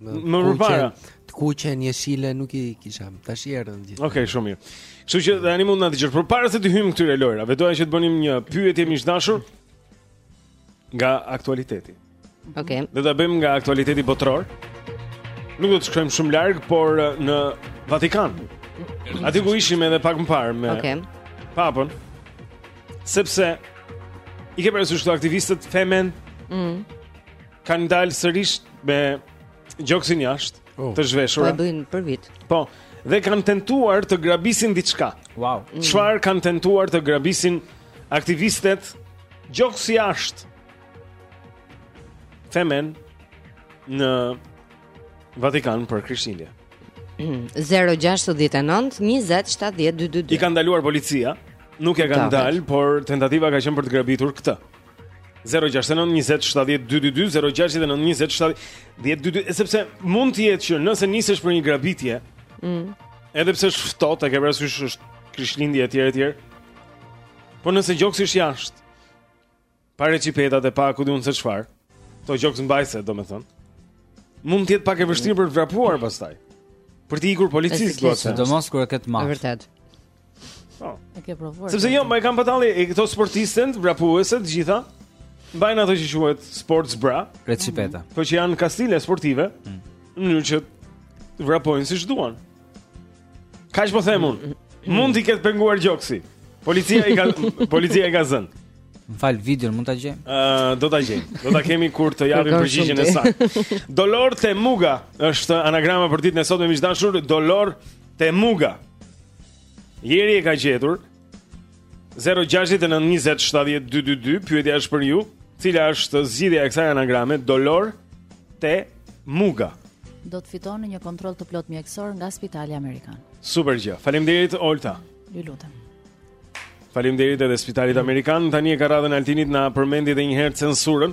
Më përpara. Të kuqen, jeshile nuk i kisha. Tash i erdhën të gjitha. Okej, okay, shumë mirë. Kështu që tani mund të na dëgjosh. Përpara se t'i hyjmë këtyre lojrave, doja që të bënim një pyetje miq të dashur nga aktualiteti. Okej. Okay. Do ta bëjmë nga aktualiteti botëror. Nuk do të shkojmë shumë larg, por uh, në Vatikan. Aty ku ishim edhe pak më parë me Okej. Okay. Papën. Sepse i ke parasysh këto aktivistet Femen? Mhm. Mm kanë dalë sërish me gjoksin jashtë oh. të zhveshur. Po e bëjnë për vit. Po, dhe kanë tentuar të grabisin diçka. Wow. Mm. Çfarë mm. kanë tentuar të grabisin aktivistet gjoksjashtë Femen në Vatikan për Krishtlindje. 069 20 70 222. I kanë ndaluar policia. Nuk ia kanë dalë, por tentativa ka qenë për të grabitur këtë. 069 20 70 222 069 20 70 222 sepse mund të jetë që nëse nisesh për një grabitje, mm. edhe pse është ftohtë, e ke parasysh është Krishtlindje etj etj. Po nëse gjoksi është jashtë, pa reçipeta e pa ku di unë se çfarë, to gjoksmbajtëse, domethënë. Mund të jetë pak e vështirë për të vrapuar pastaj. Për t'i ikur policisë, domethënë. Sidomos kur e ke të madh. Vërtet. Po. E ke provuar. Sepse jo, me ç'kam parë edhe këto sportistet, vrapueset, të gjitha mbajnë ato që quhet sports bra, reçipeta. Po që janë kastile sportive, mm. në mënyrë që të vrapojnë siç duan. Ça po them unë? Mm. Mund t'i ketë penguar gjoksi. Policia i ka policia i ka zënë. M'fal videon mund ta gjejmë? Ë, uh, do ta gjejmë. Do ta kemi kur të japim përgjigjen e saktë. Dolor te Muga është anagrama për ditën e sotme miq të dashur, Dolor te Muga. Jeri e ka gjetur. 0692070222 pyetja është për ju, cila është zgjidhja e kësaj anagrame Dolor te Muga. Do të fitoni një kontroll të plotë mjekësor nga Spitali Amerikan. Super gjë. Faleminderit Olta. Ju lutem. Faleminderit edhe Spitalit Amerikan. Tani e ka radhën Altini të na përmendë edhe një herë censurën.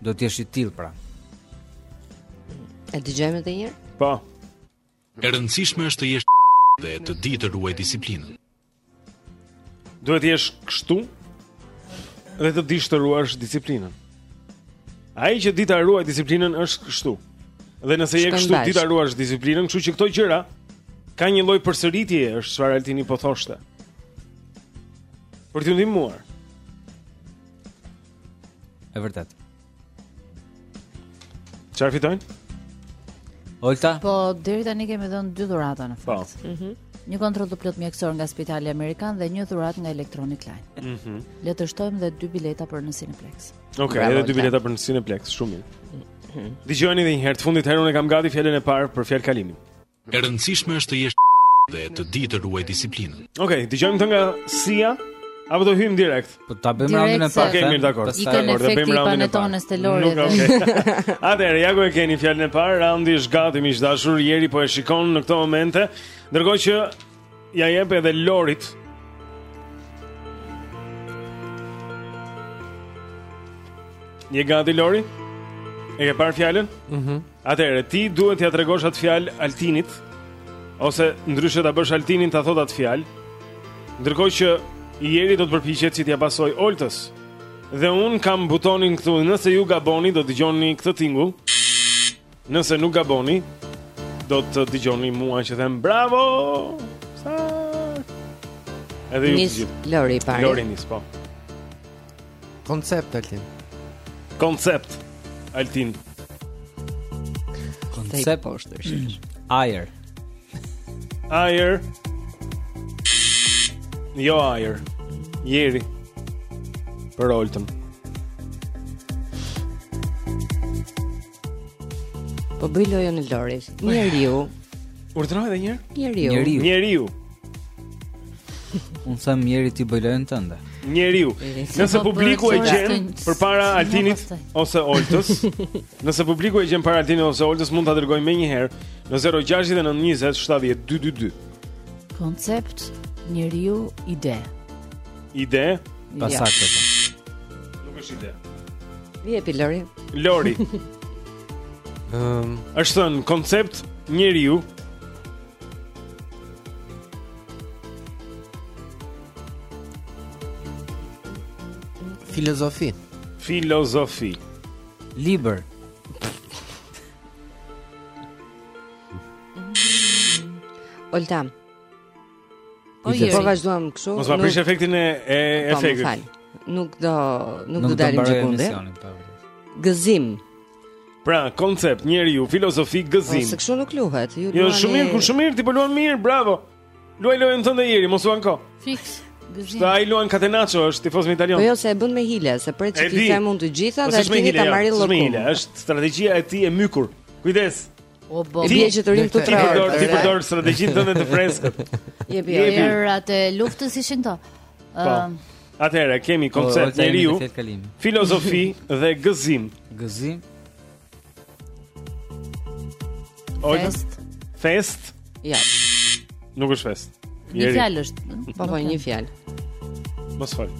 Do të jesh i tillë pra. E dëgjojmë edhe një herë? Po. E rëndësishme është të jesh dhe të di të ruaj disiplinën. Duhet të jesh kështu dhe të dish të ruash disiplinën. Ai që di të ruaj disiplinën është kështu. Dhe nëse je kështu di të ruash disiplinën, kështu që këto gjëra ka një lloj përsëritje, është çfarë Altini po thoshte. Për t'ju ndihmuar. E vërtetë. Çfarë fitojnë? Olta? Po, deri tani kemi dhënë dy dhurata në po. fakt. Po. Mhm. Një kontroll të plotë mjekësor nga Spitali Amerikan dhe një dhuratë nga Electronic Line. Mhm. Mm Le të shtojmë edhe dy bileta për në Cineplexx. Okej, okay, edhe dy bileta për në Cineplexx, shumë mirë. Mhm. Dëgjojeni edhe një herë të fundit herën e kam gati fjalën e parë për fjalëkalimin. E rëndësishme është të jesh dhe të di të ruaj disiplinën. Okej, okay, dëgjojmë këtë nga Sia apo do hyjmë direkt? Po ta bëjmë raundin e parë. Okej, mirë, dakor. Dakor, do bëjmë raundin e parë. Të Lori. Nuk okay. Atëherë, ja ku e keni fjalën e parë, raundi është gati, miq të dashur, Jeri po e shikon në këto momente. Ndërkohë që Ja jep edhe Lorit. Je gati Lori? E ke parë fjalën? Mhm. Mm Atëherë ti duhet t'ia tregosh atë fjalë Altinit ose ndryshe ta bësh Altinin ta thotë atë fjalë. Ndërkohë që Jeri do të përpiqet që t'ia pasojë Oltës. Dhe unë kam butonin këtu, nëse ju gaboni do dëgjoni këtë tingull. Nëse nuk gaboni, do të dëgjoni mua që them bravo. Sa? Edhe ju dëgjoni. Lori i pari. Lori nis po. Koncept Altin. Koncept Altin. Koncept po është. Ajër. Ajër. Jo ajër. Jeri. Për Oltën. Po bëj lojën e Lorit. Njeriu. Urdhëro edhe një herë. Njeriu. Njeriu. Njeriu. Unë s'e... Jeri ti bëj lojën tënde. Njeriu. Nëse po publiku e gjen përpara Altinit ose Oltës, nëse publiku e gjen para Altinit ose Oltës mund ta dërgojë menjëherë në 0692070222. Koncept njeriu ide. Ide? Pa ja. Pasaktë. Po. Nuk është ide. Jepi Lori. Lori. Ëm, um, është thënë koncept njeriu. Filozofi. Filozofi. Libër. Olta. Po jo, po vazhduam kështu. Mos ma prish efektin e e po, efektit. Nuk do nuk do dalim gjëkundi. Gëzim. Pra, koncept njeriu, filozofi gëzim. Po kështu nuk luhet. Ju jo, luani. Jo, shumë mirë, kur shumë mirë ti po luan mirë, bravo. Luaj lojën tënde Jeri, mos u anko. Fiks. Gëzim. ai luan Catenaccio, është tifoz me Italinë. Po jo, se e bën me hile, se pret që t'i themi të gjitha po dhe Jeri ta marrë llokum. Është strategjia e tij e mykur. Kujdes. O bo, bie që të rrimë të tre orë. Ti përdor strategjinë tënde të freskët. Jepi, jepi. Erërat e luftës ishin to. Po. Ehm, Atëherë kemi po, koncept njeriu, filozofi dhe gëzim. Gëzim. Festë. Festë. Jo. Nuk është festë. Një fjalë është. Po po, një fjalë. Më fal.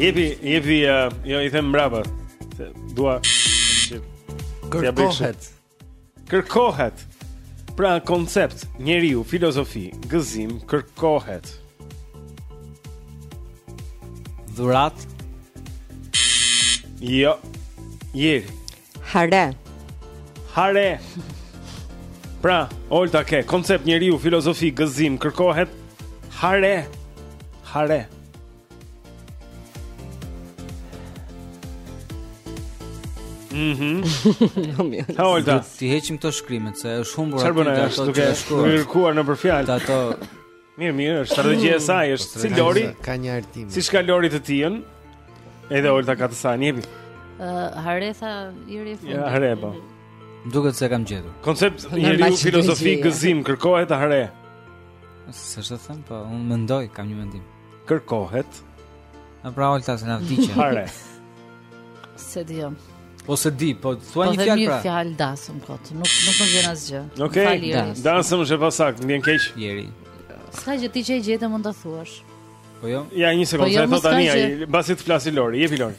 Jepi, jepi, uh, jo i them mbrapa. Dua. Kërkohet. Kërkohet. Pra koncept, njeriu, filozofi, gëzim, kërkohet. Dhuratë. Jo. Jeri. Hare. Hare. Pra, Olta ke koncept, njeriu, filozofi, gëzim, kërkohet hare. Hare. Mhm. Mm ha Olta. T'i heqim këto shkrimet se është humbur ato të shkruar. Çfarë bën ajo? Duke kërkuar nëpër fjalë. Ato Mirë, mirë, është strategjia e saj, është si Lori. Ka një artim. Siç ka Lori të tijën, edhe Olta ka të saj, jepi. Ë, uh, Hare tha Jeri në fund. Ja, Hare po. Duket se e kam gjetur. Koncept njeriu filozofi gëzim kërkohet Hare. Sa të them, po, unë mendoj, kam një mendim. Kërkohet A pra Olta se na vdiqe. Hare. S'e di. Jam. Po s'e di, po thua po një fjalë pra. Po fjalë dasëm kot, nuk nuk më vjen asgjë. Okej. Okay. Dasëm është e pasaktë, më vjen keq. Jeri. S'ka gjë ti që e gjete mund ta thuash. Po jo. Ja një sekondë, po jo, thotë tani ai, mbasi të flasi Lori, jepi Lori.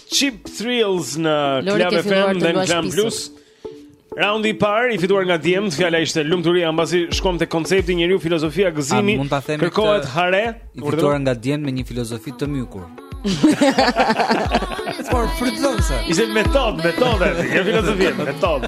Cheap Thrills në Club FM dhe në Club Plus. Raundi i parë i fituar nga djemtë, fjala ishte lumturia, mbasi shkuam te koncepti njeriu filozofia gëzimi. Kërkohet hare, i fituar nga djemtë me një filozofi të mykur. Por frytdhënëse. Ishte metodë, metodë, jo filozofi, metodë.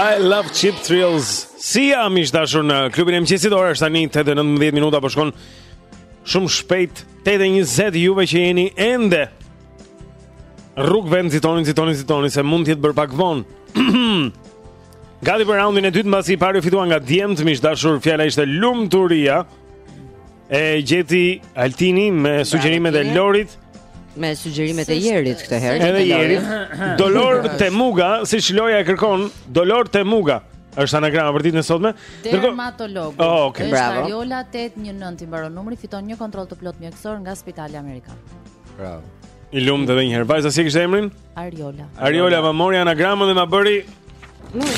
I love cheap thrills. Sia, miq të dashur në klubin e mëngjesit, ora është tani 8:19 minuta, po shkon shumë shpejt 8:20 juve që jeni ende rrugëve, nxitoni, nxitoni, nxitoni se mund të jetë bërë pak vonë. Gati për raundin e dytë mbasi i pari u fitua nga djemtë, miq të dashur, fjala ishte lumturia. E gjeti Altini me sugjerimet e Lorit. Me sugjerimet e Jerit këtë herë. Edhe Jerit. Dolor Temga, siç loja e kërkon, Dolor Temga është anagrama për ditën e sotme. Dermatolog. Oh, okay. Bravo. Ariola 819 i mbaron numri, fiton një kontroll të plotë mjekësor nga Spitali Amerikan. Bravo. I lumtë edhe njëherë. Vajza si e kishte emrin? Ariola. Ariola, më mori anagramën dhe më bëri... Nuk.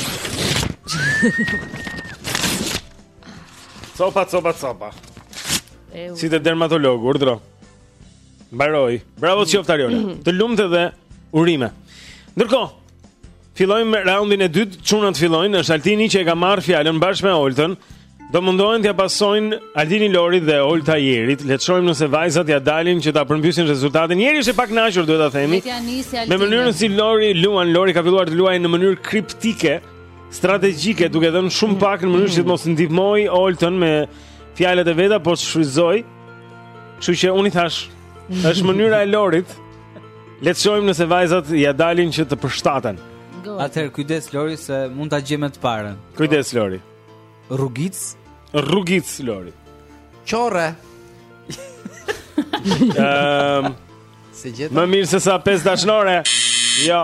Copa, copa, copa. Ishte dermatolog, urdhro. Mbaroi. Bravo të qoftë Ariola. Mhm. Të lumtë dhe urime. Ndërkohë, fillojmë me raundin e dytë, çunat fillojnë, është Altini që e ka marrë fjalën bashkë me Oltën. Do mundohen t'ja pasojnë Altini Lorit dhe Olta Jerit. Le të shohim nëse vajzat ja dalin që ta përmbysin rezultatin. Jeri është pak e nxehur, duhet ta themi. Me mënyrën si Lori luan, Lori ka filluar të luajë në mënyrë kriptike. strategjike duke dhënë shumë pak në mënyrë që të mos ndihmojë Oltën me fjalët e veta, por të shfrytëzojë. Kështu që unë i thashë, është mënyra e Lorit. Le të shohim nëse vajzat ia dalin që të përshtaten. Atëherë kujdes Lori se mund ta gjejmë të parën. Kujdes Lori. Rrugicë, rrugicë Lori. Qorre. Ehm, um, s'e gjete. Më mirë sesa pesë dashnore. Jo.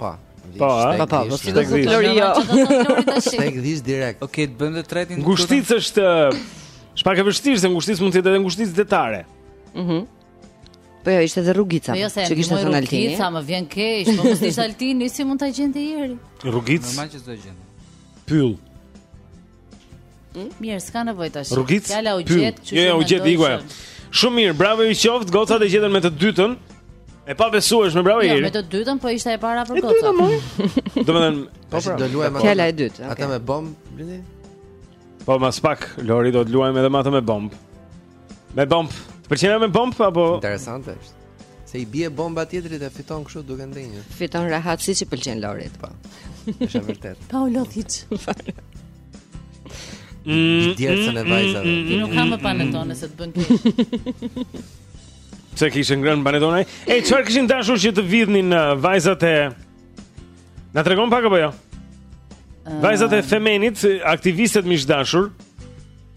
Pa. Po, pa, pa, mos të gëzoj. Flori jo. Të gëzoj direkt. Okej, të bëjmë të tretin. Ngushticë është pak e vështirë se ngushticë mund të jetë edhe ngushticë detare. Mhm. Mm po jo, ishte dhe rrugica. Po jo, s'e kishte thënë Altini. Rrugica më vjen keq, po mos ishte Altini, si mund ta gjente Iri? Rrugicë. Normal që s'do gjente. Pyll. Hmm? Mirë, s'ka nevojë tash. Rrugicë? Fjala u gjet, çu. Jo, jo, u gjet iku. Shumë mirë, bravo ju qoftë, gocat e gjetën me të dytën. E pabesueshme, bravo Iri. Jo, me të dytën po ishte e para për gocat. E dytën moj. Domethën, po pra, do luajmë fjala e dytë. Okay. Ata me bombë, blini. Po mas pak Lori do të luajmë edhe atë me bombë. Me bombë. Të pëlqen me bombë apo? Interesante është. Se i bie bomba tjetrit e fiton kështu duke ndenjë. Fiton rahat siç i pëlqen Lorit. Po. Është vërtet. Pa u lodh hiç. Mm, Djersën e mm, vajzave. Mm, Ti nuk ka më panetone se të bën keq. Çka kishin ngrënë panetone? Ej, çfarë kishin dashur që të vidhnin uh, vajzat e Na tregon pak apo jo? Uh... Vajzat e Femenit, aktivistet miq të dashur,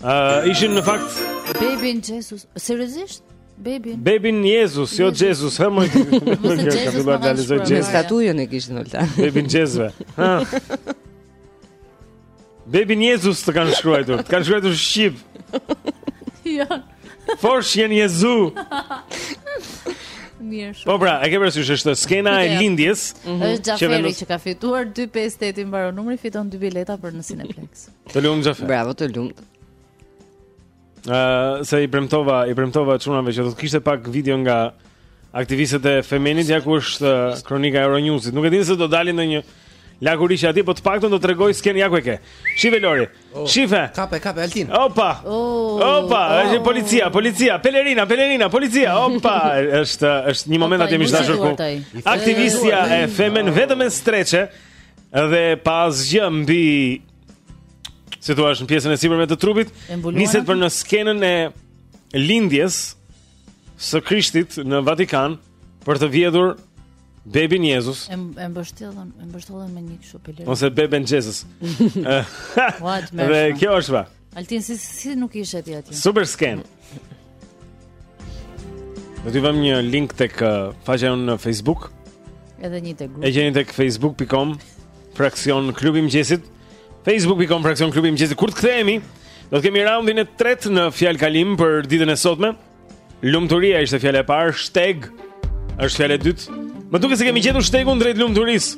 ë uh, ishin në fakt bebin Jezus. Seriozisht? Baby. Bebin Jezus, jo Jesus, hë më. Mos e Jesus. Ka dalë zot Jesus. Statujën e kishin ulta. Bebin Jezus. Ha. Bebin Jezus të kanë shkruajtur, të kanë shkruajtur shqip. Jo. Foshnjën Jezu. Mirë shumë. Po pra, e ke parasysh është skena e lindjes. Mhm. Është Xhaferi që ka fituar 258 i mbaron numri fiton dy bileta për në Cineplex. Të lumtë Xhafer. Bravo, të lumtë. Uh, se i premtova, i premtova çunave që do të kishte pak video nga aktivistet e Femenit, ja ku është uh, kronika e Euronews-it. Nuk e di se do dalin ndonjë lakuriq aty, po të paktën do të tregojë skenën ja ku e ke. Shife Lori. Oh, Shife. Kape, kape Altin. Opa. Oh, opa, oh, është policia, policia, pelerina, pelerina, policia. Opa, është është një moment aty miq të dashur ku aktivistja e Femen vetëm me streçe dhe pa asgjë mbi si thua ëh në pjesën e sipërme të trupit, niset për në skenën e lindjes së Krishtit në Vatikan për të vjedhur bebin Jezus. E mbështollën, e mbështollën me një kështu pelerinë. Ose beben Jezus. Dhe kjo është va. Altin si si nuk ishe ti atje. Super skenë. Do t'ju vëmë një link tek uh, faqja jonë në Facebook. Edhe një tek grupi. E gjeni tek facebook.com fraksion klubi i mëngjesit. Facebook.com fraksion klubi i mëngjesit. Kur të kthehemi, do të kemi raundin e tretë në fjalëkalim për ditën e sotme. Lumturia ishte fjala e parë, shteg është fjala e dytë. Më duket se kemi gjetur shtegun drejt lumturisë.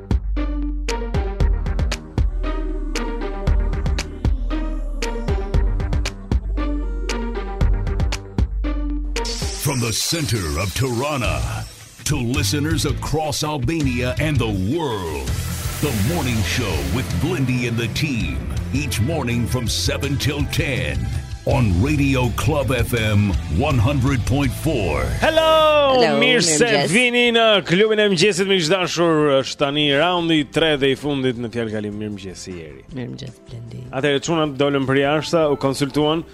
center of Tirana to listeners across Albania and the world. The morning show with Blindy and the team each morning from 7 till 10 on Radio Club FM 100.4. Hello, Hello mirë se vini në klubin e mëngjesit miq të dashur. Është tani raundi i 3 dhe i fundit në fjalëkalim mirëmëngjesi Jeri. Mirëmëngjes Blendi. Atëherë çunat dolën përjashta, u konsultuan,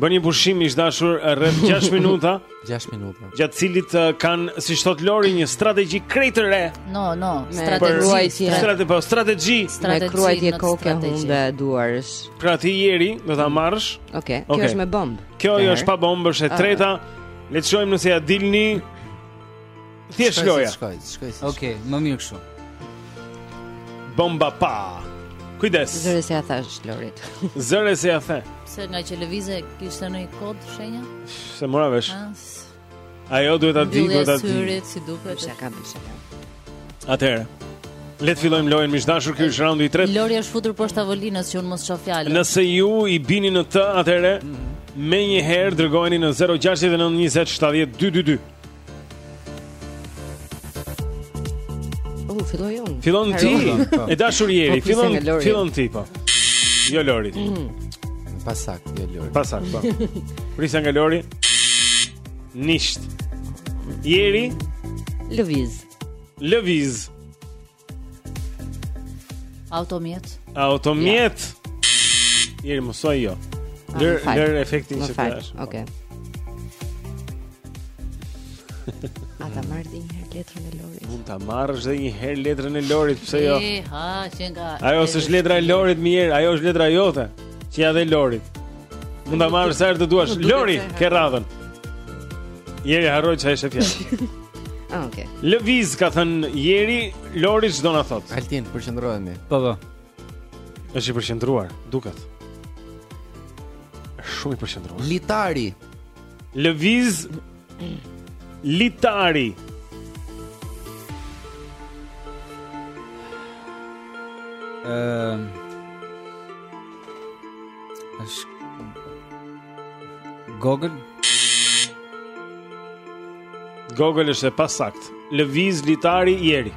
bënë një pushim miq të dashur rreth 6 minuta. 6 minuta. Gjatë të cilit uh, kanë, siç thotë Lori, një strategji krejt të re. No, no, strategji. Strategji, po, strategji. Me kruajtje koke hunde e duarsh. Pra ti Jeri, do ta marrësh. Okej, okay. kjo okay. është me bombë. Kjo jo është pa bombë, është e ah. treta. Le të shohim nëse ia dilni. Thjesht loja. Shkoj, shkoj. Okej, më mirë kështu. Bomba pa. Kujdes. Zëre se ia thashë Lorit. Zëre se ia the. Se ngaqë lëvize kishte në kod shenja? S'e mora vesh. Ajo duhet ta di, duhet ta di. Syrit si duket. Sa ka bërë sa. Atëherë. Le të fillojmë lojën miq të dashur, ky është raundi i tretë. Lori është futur poshtë tavolinës që unë mos shoh fjalën. Nëse ju i bini në të, atëherë mm -hmm. menjëherë dërgojeni në 0692070222. U filloj unë. Fillon ti. Po. E dashur Jeri, po, fillon fillon ti po. Jo Lori. Mm. Pasak, jo Lori. Pasak, po. Prisa nga Lori. Nisht. Jeri. Lëviz. Lëviz. Automjet. Automjet. Ja. Jeri mësoj jo. Lër lëre efektin që ka. Okej. A ta marr dhe një herë letrën e Lorit? Mund ta marrësh dhe një herë letrën e Lorit, pse jo? E, ha, që nga... Ajo s'është letra e Lorit mirë, ajo është letra jote, që ia dhe Lorit. Mund ta marrësh sa herë të duash. Lori, ke radhën. Jeri harroj që e shë fjallë. Ah, okay. Lëviz ka thënë Jeri, Lori ç'do na thotë. Altin, përqendrohemi. Po po. Është i përqendruar, duket. Shumë i përqendruar. Litari. Lëviz Litari. Ëm. Ehm, uh, Gogël Gogël është e pasaktë Lëviz litari Jeri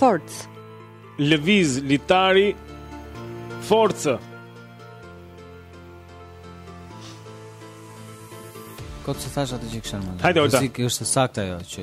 Forcë Lëviz litari Forcë Kot s'e thashë atë që kisha më. Hajde, Olta. Muzikë është e saktë ajo që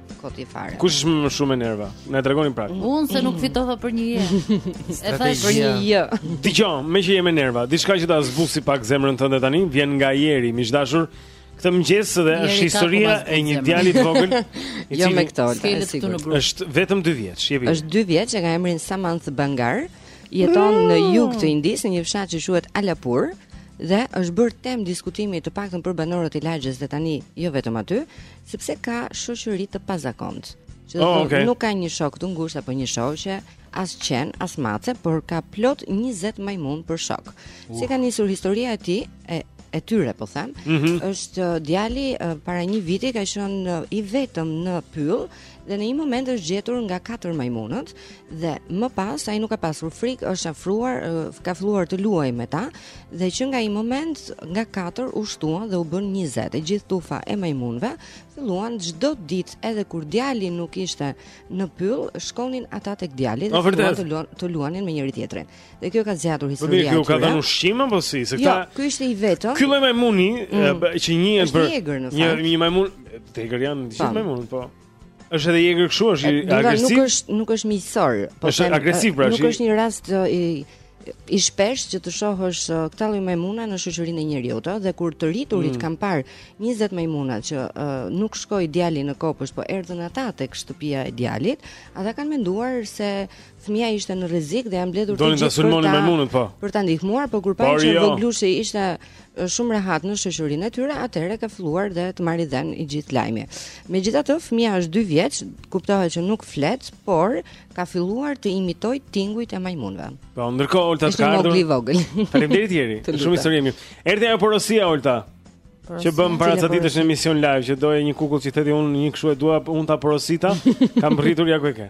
kot fare. Kush është më shumë nerva? Na e tregoni prapë. Unë se nuk fitova për një jetë. E thashë për një jë. Dëgjo, meqë jemi nerva, diçka që ta zbusë pak zemrën tënde tani, vjen nga Jeri, miq të dashur. Këtë mëngjes dhe është historia e një djali të vogël. Jo me këto, është vetëm 2 vjeç, jepi. Është 2 vjeç që ka emrin Samarth Bangar, jeton në jug të Indisë, në një fshat që quhet Alapur dhe është bërë temë diskutimi të paktën për banorët e lagjes dhe tani jo vetëm aty, Sepse ka shoqëri të pazakontë. Që oh, okay. nuk ka një shok të ngushtë apo një shoqe, as qen, as mace, por ka plot 20 majmunë për shokë. Uh. Si ka nisur historia e tij e e tyre po them, mm -hmm. është djali para një viti ka qenë i vetëm në pyll dhe në një moment është gjetur nga katër majmunë dhe më pas ai nuk ka pasur frikë, është afruar, ka filluar të luajë me ta dhe që nga ai moment nga katër u shtuan dhe u bënë 20. E gjithë tufa e majmunëve filluan çdo ditë edhe kur djali nuk ishte në pyll, shkonin ata tek djali dhe filluan të, luan, të luanin me njëri-tjetrin. Dhe kjo ka zgjatur po historia e tij. Ky u ka dhënë ushqim apo si? Se jo, këta Jo, ky ishte i vetëm. Ky lloj majmuni mm. që njihet për një një majmun të egër janë të gjithë po. majmunët, po. Është edhe i egër kështu, është agresiv. Nuk është nuk është miqësor, po. Është agresiv pra, nuk është një rast i i shpesh që të shohësh uh, këta lloj majmuna në shoqërinë e njeriut dhe kur të rriturit mm. kanë parë 20 majmuna që uh, nuk shkoi djali në kopësht, po erdhën ata tek shtëpia e djalit, ata kanë menduar se Fëmija ishte në rrezik dhe janë mbledhur të gjithë për ta majmunët, po. për ta ndihmuar, por kur panë që jo. voglushi ishte shumë rehat në shoqërinë e tyre, atëherë ka filluar dhe të marrë dhenë i gjithë lajmi. Megjithatë, fëmija është 2 vjeç, kuptohet që nuk flet, por ka filluar të imitojë tingujt e majmunëve. Po, ndërkohë Olta ka ardhur. Faleminderit Jeri. Shumë histori e mirë. Erdhi ajo porosia Olta. Që bëmë para ca ditësh në emision live që doje një kukull që the ti unë një kështu e dua unë ta porosita, kam rritur ja ku e ke.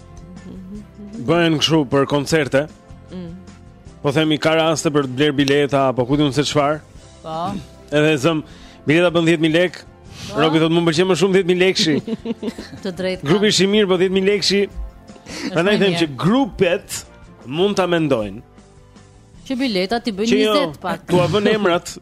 Bëhen kështu për koncerte. Mm. Po themi ka raste për të blerë bileta apo ku di unë se çfarë. Po. Edhe zëmë bileta bën 10000 lekë. Po. Robi thotë më pëlqen më shumë 10000 lekëshi. Ke të drejtë. Grupi është i mirë, po 10000 lekëshi. Prandaj them që grupet mund ta mendojnë. Që biletat t'i bëjnë 20 jo, pak. T'ua vënë emrat?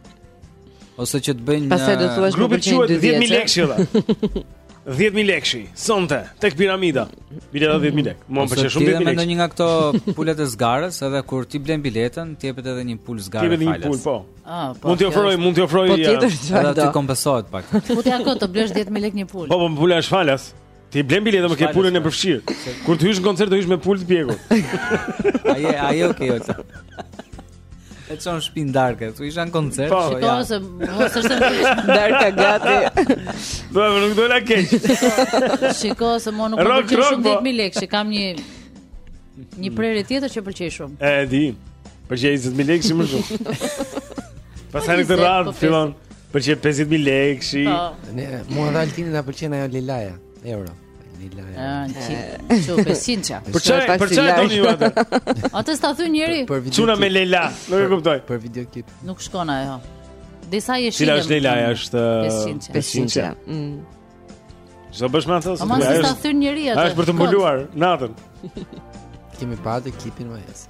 Ose që të bëjnë një Pastaj do thuash grupi quhet 10000 lekë që dha. 10000 lekë sonte tek piramida. Bileta 10000 lekë. Mo më pëlqen shumë 10000 lekë. Mendon një nga këto pulat e zgarës, edhe kur ti blen biletën, të jepet edhe një pulë zgare falas. Të jepet një pulë, po. Ah, po. Mund t'i ofroj, mund t'i ofroj. Po tjetër çfarë? Edhe ti kompensohet pak. Po ti ako të blesh 10000 lekë një pulë. Po po pula është falas. Ti blen biletën, e ke pulën e përfshirë. Kur të hysh në koncert do hysh me pulë të pjekur. Ai ai ok ojta. E çon n'shpi në darkë, tu isha në koncert. Po, po ja. se mos është në darkë gati. Do të nuk do la keq. Shiko se mu nuk më pëlqen shumë 10000 po. lekë, kam një një prerje tjetër që pëlqej shumë. E di. Pëlqej 20000 lekë më shumë. Pastaj në këtë po, radhë fillon Pëlqej 50 mijë lekëshin. Po. Mua dhe Altinit na pëlqen ajo Lilaja, euro. Lilaja. Ah, ti pesëqindshja. Për ça, për ça doni ju atë. Atë s'ta thyn njeri. Çuna me Lila, nuk e kuptoj. Për videoklip. Nuk shkon ajo. Di sa jeshile. Cila është Lilaja, është pesëqindshja. Uh, pesëqindshja. Mm. Ç'do bësh me atë? Ama s'ta thyn njeri atë. Është për të mbuluar natën. Kemi pa atë klipin më jesë.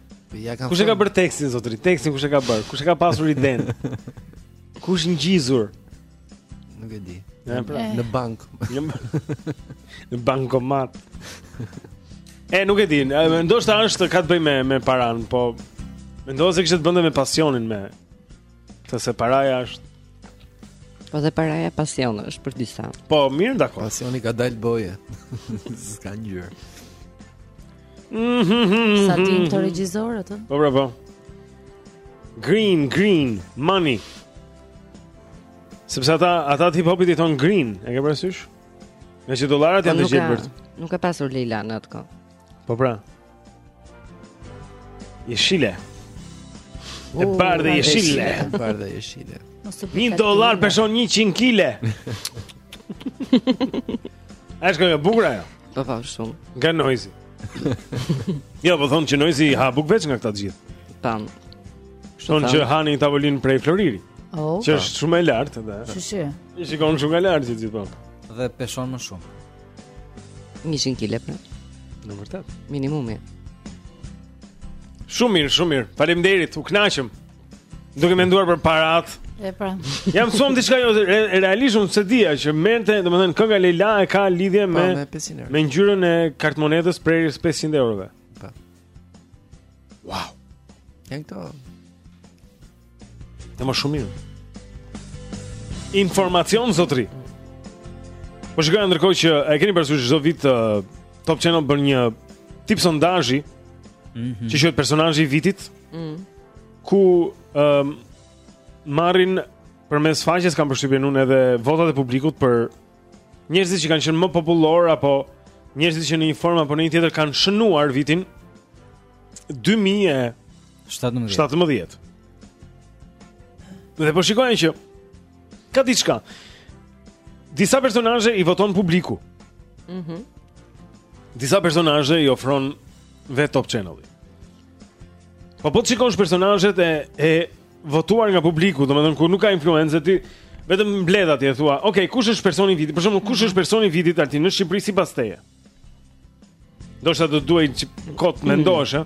Ja kanë. Kush e ka bërë tekstin zotëri? Tekstin kush e ka bërë? Kush e ka pasur idenë? Kush ngjizur? Nuk e di. Ja, pra. Eh. Në bankë. Në bankomat. E nuk e di. Ndoshta është ka të bëjë me me paranë, po mendova se kishte të bënte me pasionin me Të se paraja është Po dhe paraja pasion është për disa Po, mirë dakord Pasioni ka dalë boje S'ka ngjyrë S'e dinë regjisorët Po, pra, po Green, green, money Sepse ata, ata të hip-hopit i thonë green E ke parasysh? Meqë dollarët po, janë të gjelbërt Nuk ka pasur Leila në atë kohë Po pra Jeshile. E bardhë jeshile. E bardhë jeshile. Një dollar peshon 100 kile. A shkoi e bukur ajo? Po po, shumë. Nga Noizy. jo, po thonë që Noizy ha bukë veç nga këta të gjithë. Tan. Thonë që ha në një tavolinë prej floriri. Oh. Që është shumë e lartë, edhe. Si si. I shikon nga lart gjithë po. Dhe peshon më shumë. 100 kg pra. Me vërtet. Minimumi. Shumë mirë, shumë mirë. Faleminderit, u kënaqëm. Duke menduar për paratë. E pra. Ja mësuam diçka jo realisht unë s'e dija që mente, domethënë kënga Leila e ka lidhje po, me me, me ngjyrën e kartëmonedhës prerjes 500 eurove. Po. Wow. Janë këto Epo shumë mirë. Informacion zotri. Po shikoj ndërkohë që e keni parasysh çdo vit uh, Top Channel bën një tip sondazhi mm -hmm. që quhet personazhi i vitit. Mm -hmm. Ku ëm um, marrin përmes faqes kam përshtypjen unë edhe votat e publikut për njerëzit që kanë qenë më popullor apo njerëzit që në një formë apo në një tjetër kanë shënuar vitin. 2017. Dhe po shikoja që ka diçka. Disa personazhe i voton publiku. Mhm. Mm Disa personazhe i ofron vetë Top Channel-i. Po po të shikosh personazhet e e votuar nga publiku, domethënë ku nuk ka influencë ti, vetëm mbledh atje thua, "Ok, kush është personi i vitit?" Për shembull, kush është personi i vitit aty në Shqipëri sipas teje? Ndoshta do të duajë kohë të mendohesh, e?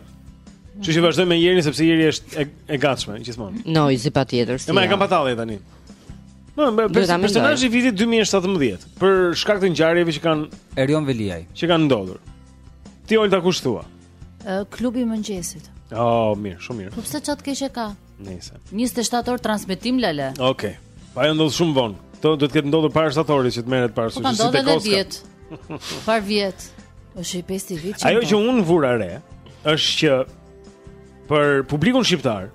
Kështu që vazhdoj me Jerin, sepse Jeri është e, e gatshme, gjithmonë. No, i zi patjetër, si e. E ma e kam patalli e tani. Më, më, pers personazh i vitit 2017, për shkak të ngjarjeve që kanë... Erion Veliaj. Që kanë ndodhur. Ti Olta kush thua. Erion Veliaj. Klubi i mëngjesit. Oh, mirë, shumë mirë. Po pse çat keq e ka? Nice. 27 orë transmetim Lale. Okej. Okay. Po ajo ndodhi shumë vonë. Kjo do të ketë ndodhur para shtatorit që të merret parasysh. Po ndodh edhe vjet. Parvjet. Është i pesti vit. Ajo që un vura re është që për publikun shqiptar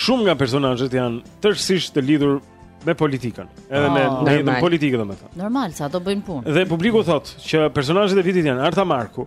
shumë nga personazhet janë tërësisht të lidhur me politikën, edhe me oh, me jetën politike domethënë. Normal, se ato bëjnë punë. Dhe publiku thotë që personazhet e vitit janë Arta Marku,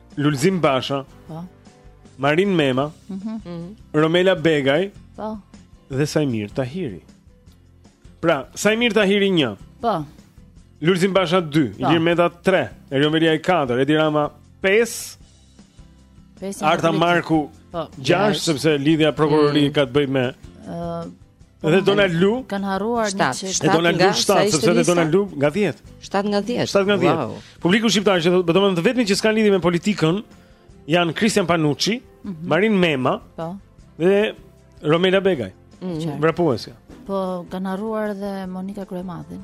Lulzim Basha. Po. Marin Mema. Mhm. Mm Romela Begaj. Po. Dhe Saimir Tahiri. Pra, Saimir Tahiri 1. Po. Lulzim Basha 2, po. Ilir Meta 3, Erion Veliaj 4, Edi Rama 5. Arta Marku 6 po, sepse lidhja prokurori mm. ka të bëjë me ë uh, Po, dhe Donald Lu kanë harruar 7. Dhe Donald Lu 7, sepse dhe Donald Lu nga 10. 7 nga 10. 7 nga 10. Wow. Publiku shqiptar që do të thotë, domethënë të vetmit që s'kan lidhje me politikën janë Christian Panucci, mm -hmm. Marin Mema, po. Dhe Romela Begaj. Mm -hmm. Vrapuesja. Po kanë harruar dhe Monika Kryemadhin.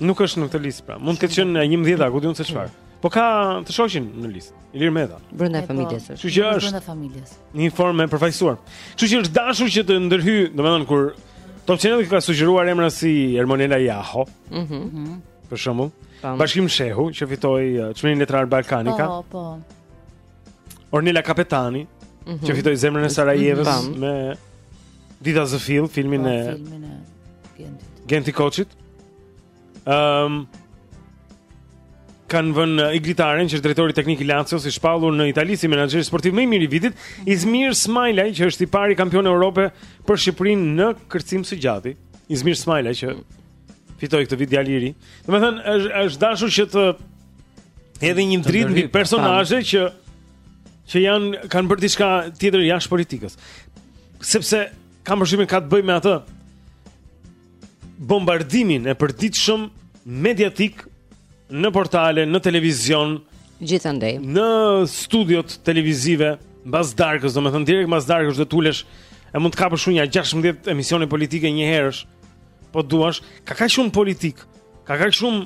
Nuk është në këtë listë pra. Mund të ketë qenë 11-a, ku di un se çfarë. Po ka të shoqin në listë. Ilir Meta. Brenda po, familjes është. Kështu që është brenda familjes. Në një formë e përfaqësuar. Kështu që është dashur që të ndërhyj, domethënë kur Top Channel ka sugjeruar emra si Ermonela Jaho. Mhm. Mm për shembull, Bashkim Shehu që fitoi uh, çmimin letrar Balkanika. Po, po. Ornela Kapetani mm -hmm. që mhm. fitoi zemrën e Sarajevës mm -hmm. me Dita zë fill, filmin po, e filmin e Gentit. Genti Koçit. Ehm um, kanë vënë Igli Taren që është drejtori teknik i Lazios i shpallur në Itali si menaxheri sportiv më i mirë i vitit, Izmir Smajlaj që është i pari kampion Europe për Shqipërinë në kërcim së gjati. Izmir Smajlaj që fitoi këtë vit djali i ri. Domethënë është është dashur që të hedhë një dritë mbi personazhe që që janë kanë bërë diçka tjetër jashtë politikës. Sepse kam përshtypjen ka të bëjë me atë bombardimin e përditshëm mediatik në portale, në televizion, gjithandej. Në studiot televizive mbas darkës, domethënë direkt mbas darkës do të ulesh e mund të kapësh nja 16 emisione politike njëherësh. Po duash, ka kaq shumë politikë, ka kaq shumë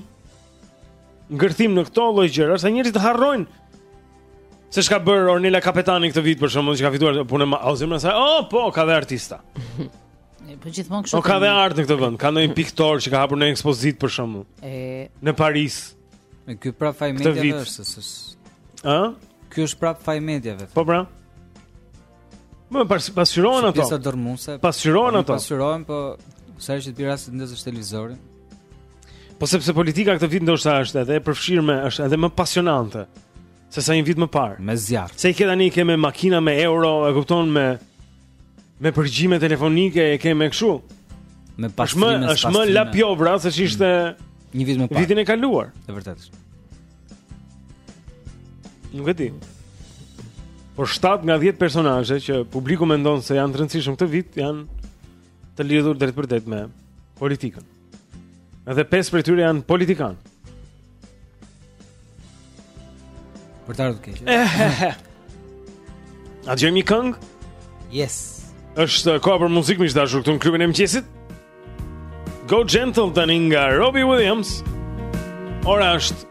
ngërthim në këto lloj gjëra, sa njerëzit harrojnë se ç'ka bërë Ornela Kapetani këtë vit për shembull që ka fituar punën e Auzim, sa oh po, ka dhe artistë. Po gjithmonë kështu. Po ka dhe art në këtë vend. Ka ndonjë piktor që ka hapur një ekspozitë për shembull në Paris. Po ky prapë faji i mediave është. Ë? Ky është prapë faji i mediave. Po pra. S'pasqyrohen ato. Pjesa dërrmuese. Pasqyrohen po, ato. Pasqyrohen, po sa është të bira se ndezësh televizorin. Po sepse politika këtë vit ndoshta është edhe e përfshirë, është edhe më pasionante se sa një vit më parë. Me zjarr. Se i ke tani ke me makina me euro, e kupton me Me përgjime telefonike e ke me kështu Me pastrime së pastrime është më La Piovra se ç'ishte mm. Një vit më parë Vitin e kaluar E vërtetë Nuk e di Por 7 nga 10 personazhe që publiku mendon se janë të rëndësishëm këtë vit Janë të lidhur drejtpërdrejt me politikën Edhe pesë prej tyre janë politikanë. Për të ardhur keq. A dëgjojmë një këngë? Yes. Është koha për muzikë miq të dashur këtu në klubin e mëngjesit. Go Gentle tani nga Robbie Williams. Ora është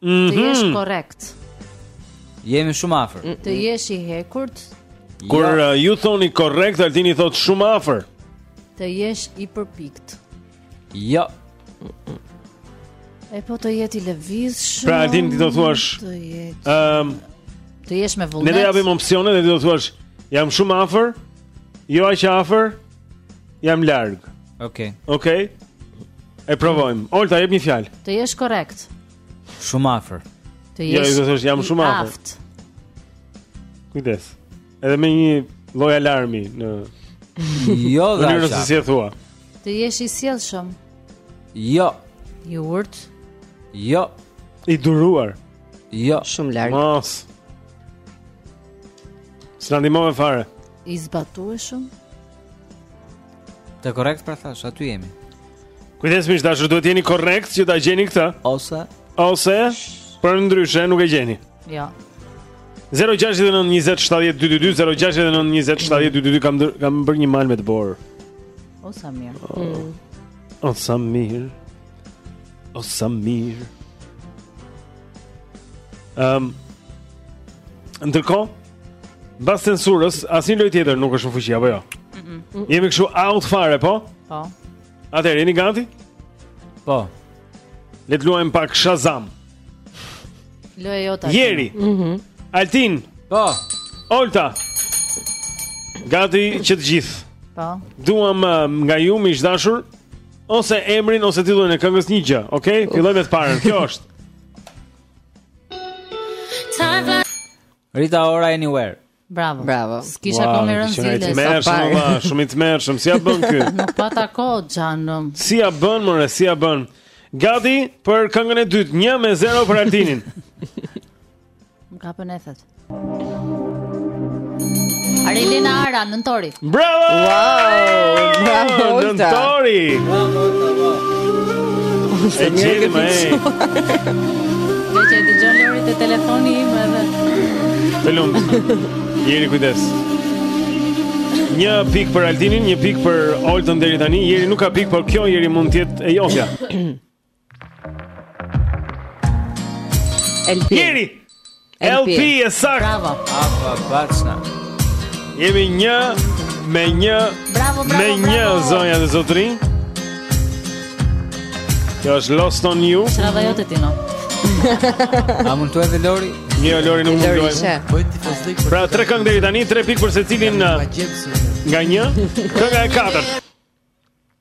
Mm -hmm. Të jesh korrekt. Jemi shumë afër. Mm, të mm. jesh i hekurt. Kur ja. uh, ju thoni korrekt, Altini thotë shumë afër. Të jesh i përpikt. Jo. E po të jetë i lëvizshëm. Pra Altin ti do thuash të jesh. Ëm um, të jesh me vullnet. Ne do japim opsione dhe ti do thuash jam shumë afër. Jo aq afër. Jam larg. Okej. Okay. Okej. Okay. E provojmë. Olta jep një fjalë. Të jesh korrekt. Shumë afër. Të jo, jesh. Jo, do të thuash jam shumë afër. Aft. Kujdes. Edhe me një lloj alarmi në Jo, dha. Unë nuk e di si e thua. Të jesh i sjellshëm. Jo. I urt. Jo. I duruar. Jo, shumë larg. Mos. Së në fare I zbatueshëm Të korrekt pra thashë, aty jemi Kujdes miq të dashur, duhet të jeni korrekt që ta gjeni këtë Ose Ose, përndryshe, nuk e gjeni Ja jo. 069 20 70 222 069 20 70 222 kam, kam bërë një mal me dëborë O sa mirë mm. O sa mirë O sa mirë. Ehm. Um, Ndërkohë, mbas censurës, asnjë lojë tjetër nuk është në fuqi apo jo? Mm -mm. Jemi kështu out fare, po? Po. Atëherë jeni gati? Po. Le të luajmë pak Shazam. Loja jote. Jeri. Mhm. Mm Altin. Po. Olta. Gati që të gjithë. Po. Duam uh, nga ju miq të dashur ose emrin ose titullin e këngës një gjë, okay? Fillojmë me të parën. Kjo është. Rita Ora Anywhere. Bravo. Bravo. S'kisha wow, kohë t'i bija ziles. Shumë i tmerrshëm, shumë i tmerrshëm. Si ja bën ky? Nuk pata kohë xhanëm. Si ja bën, more, si ja bën? Gati për këngën e dytë, 1 me 0 për Altinin. Më kapën nervat Arilena Ara, nëntori Bravo! Wow! Bravo, Olta Nëntori! Bravo, Olta, bravo Se mjeri me Dhe që e dëgjon Lori te telefoni im edhe Të lumtë Jeri kujdes Një pikë për Altinin, një pikë për Oltën deri tani Jeri nuk ka pikë, por kjo Jeri mund të jetë e jotja LP. Jeri. LP e saktë. Bravo. Apa bacna. Jemi një me një bravo, bravo, me një bravo. zonja dhe zotërinj. Kjo është Lost on You. Shrava jote ti no. A mund të edhe Lori? Jo, Lori nuk mund të edhe. Pra, tre këngë deri tani, tre pikë për secilin nga një, kënga e katërt.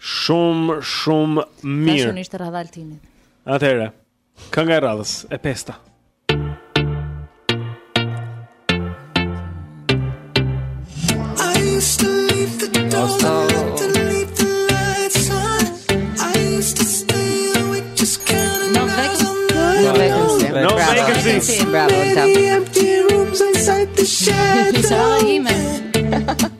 Shumë shumë mirë. Tash ishte radha e Altinit. Atëherë, kënga e radhës e pesta. No vacancy. Bravo, Olta. Sa ime.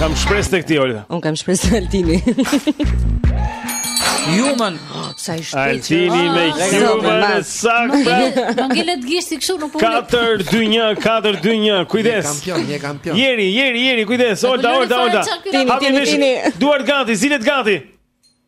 Kam shpresë tek ti Olta. Unë kam shpresë tek Altini. Human, sa i shpejtë. Altini me Human e saktë. Do ngelet gishti kështu nuk po. 4 2 1 4 2 1. Kujdes. Kampion, je kampion. Jeri, jeri, jeri, kujdes. Olta, olta, olta. Tini, tini, tini. Duart gati, zilet gati.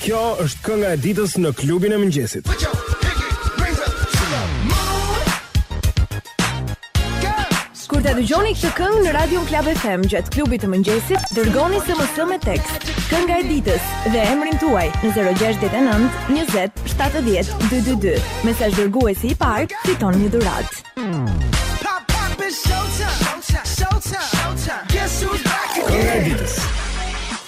Kjo është kënga e ditës në klubin e mëngjesit. Kur ta dëgjoni këtë këngë në Radio Klab FM gjatë klubit të mëngjesit, dërgoni SMS me tekst Kënga e ditës dhe emrin tuaj në 069 20 70 222. Mesazh dërguesi i parë fiton një dhuratë. Kënga e ditës.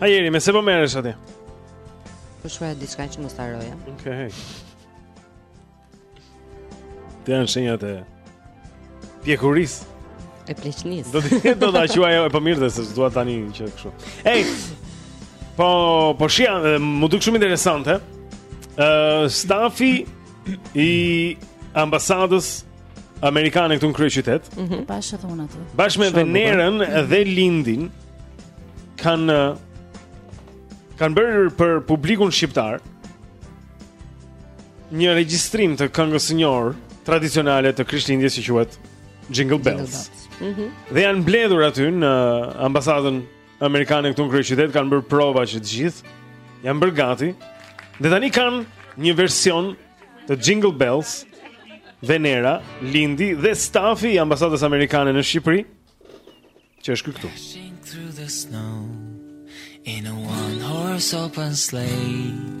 Ajeri, me se po merresh atje? Po shkruaj diçka që mos ta harroj. Okej. Këto janë shenjat e pjekurisë. E pleqërisë Do të do ta quaja po mirë dhe seç duhet tani që kështu Ej, po, po shihja, m'u duk shumë interesante uh, Stafi i ambasadës amerikane këtu në kryeqytet. Mm -hmm. Pashë edhe unë atë. Bashkë me Venerën dhe Lindin kanë kanë bërë për publikun shqiptar një regjistrim të këngës shumë të njohur tradicionale të Krishtlindjes që quhet Jingle Bells. Mhm. Mm dhe janë mbledhur aty në ambasadën Amerikanë këtu në kryeqytet kanë bërë prova që të gjithë janë bërë gati. Dhe tani kanë një version të Jingle Bells. Venera, Lindi dhe stafi i ambasadës amerikane në Shqipëri që është këtu. In a one horse open sleigh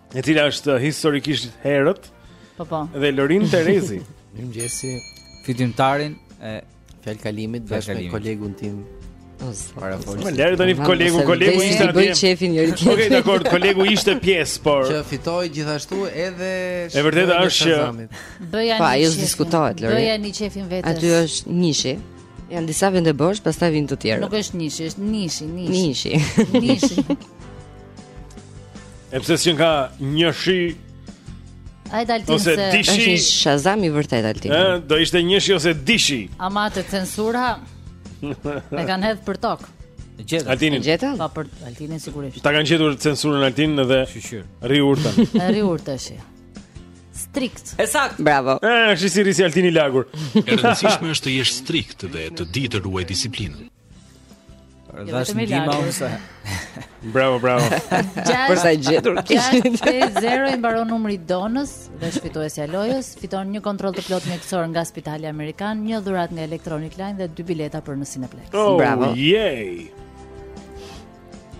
E cila është historikisht herët. Po po. Dhe Lorin Terezi. Mirëmëngjesi. Fitimtarin e fjalëkalimit bashkë me kolegun tim. Para folës. Më lër tani kolegu, kolegu ishte pjesë. Bëj shefin njëri tjetrin. Okej, dakord, kolegu ishte pjesë, por që fitoi gjithashtu edhe E vërteta është që bëja një. Po, as diskutohet Lori. Bëja një shefin vetes. Aty është nishi. Janë disa vende bosh, pastaj vin të tjerë. Nuk është nishi, është nishi, nishi. Nishi. Nishi. E pse s'e ka nishi Altin ose dishi është Shazam i vërtetë Altini. Ë, do ishte nishi ose dishi. Ama të censura. E kanë hedh për tokë. E gjetën. Altin. E gjetën? Po për Altin sigurisht. Ta kanë gjetur censurën Altin dhe shyqyr. Rri urtë. Rri urtë, shi. Strikt. E saktë. Bravo. Ë, shi si rri si Altin i lagur. E rëndësishme është të jesh strikt dhe të di të ruaj disiplinën. Dhe është ndima ose Bravo, bravo Që e ka gjetur 6-0 i mbaron numri Donës Dhe si fituesja e lojës Fiton një kontroll të plotë mjekësor nga Spitali Amerikan Një dhuratë nga Electronic Line Dhe dy bileta për në Cineplexx oh, Bravo yay.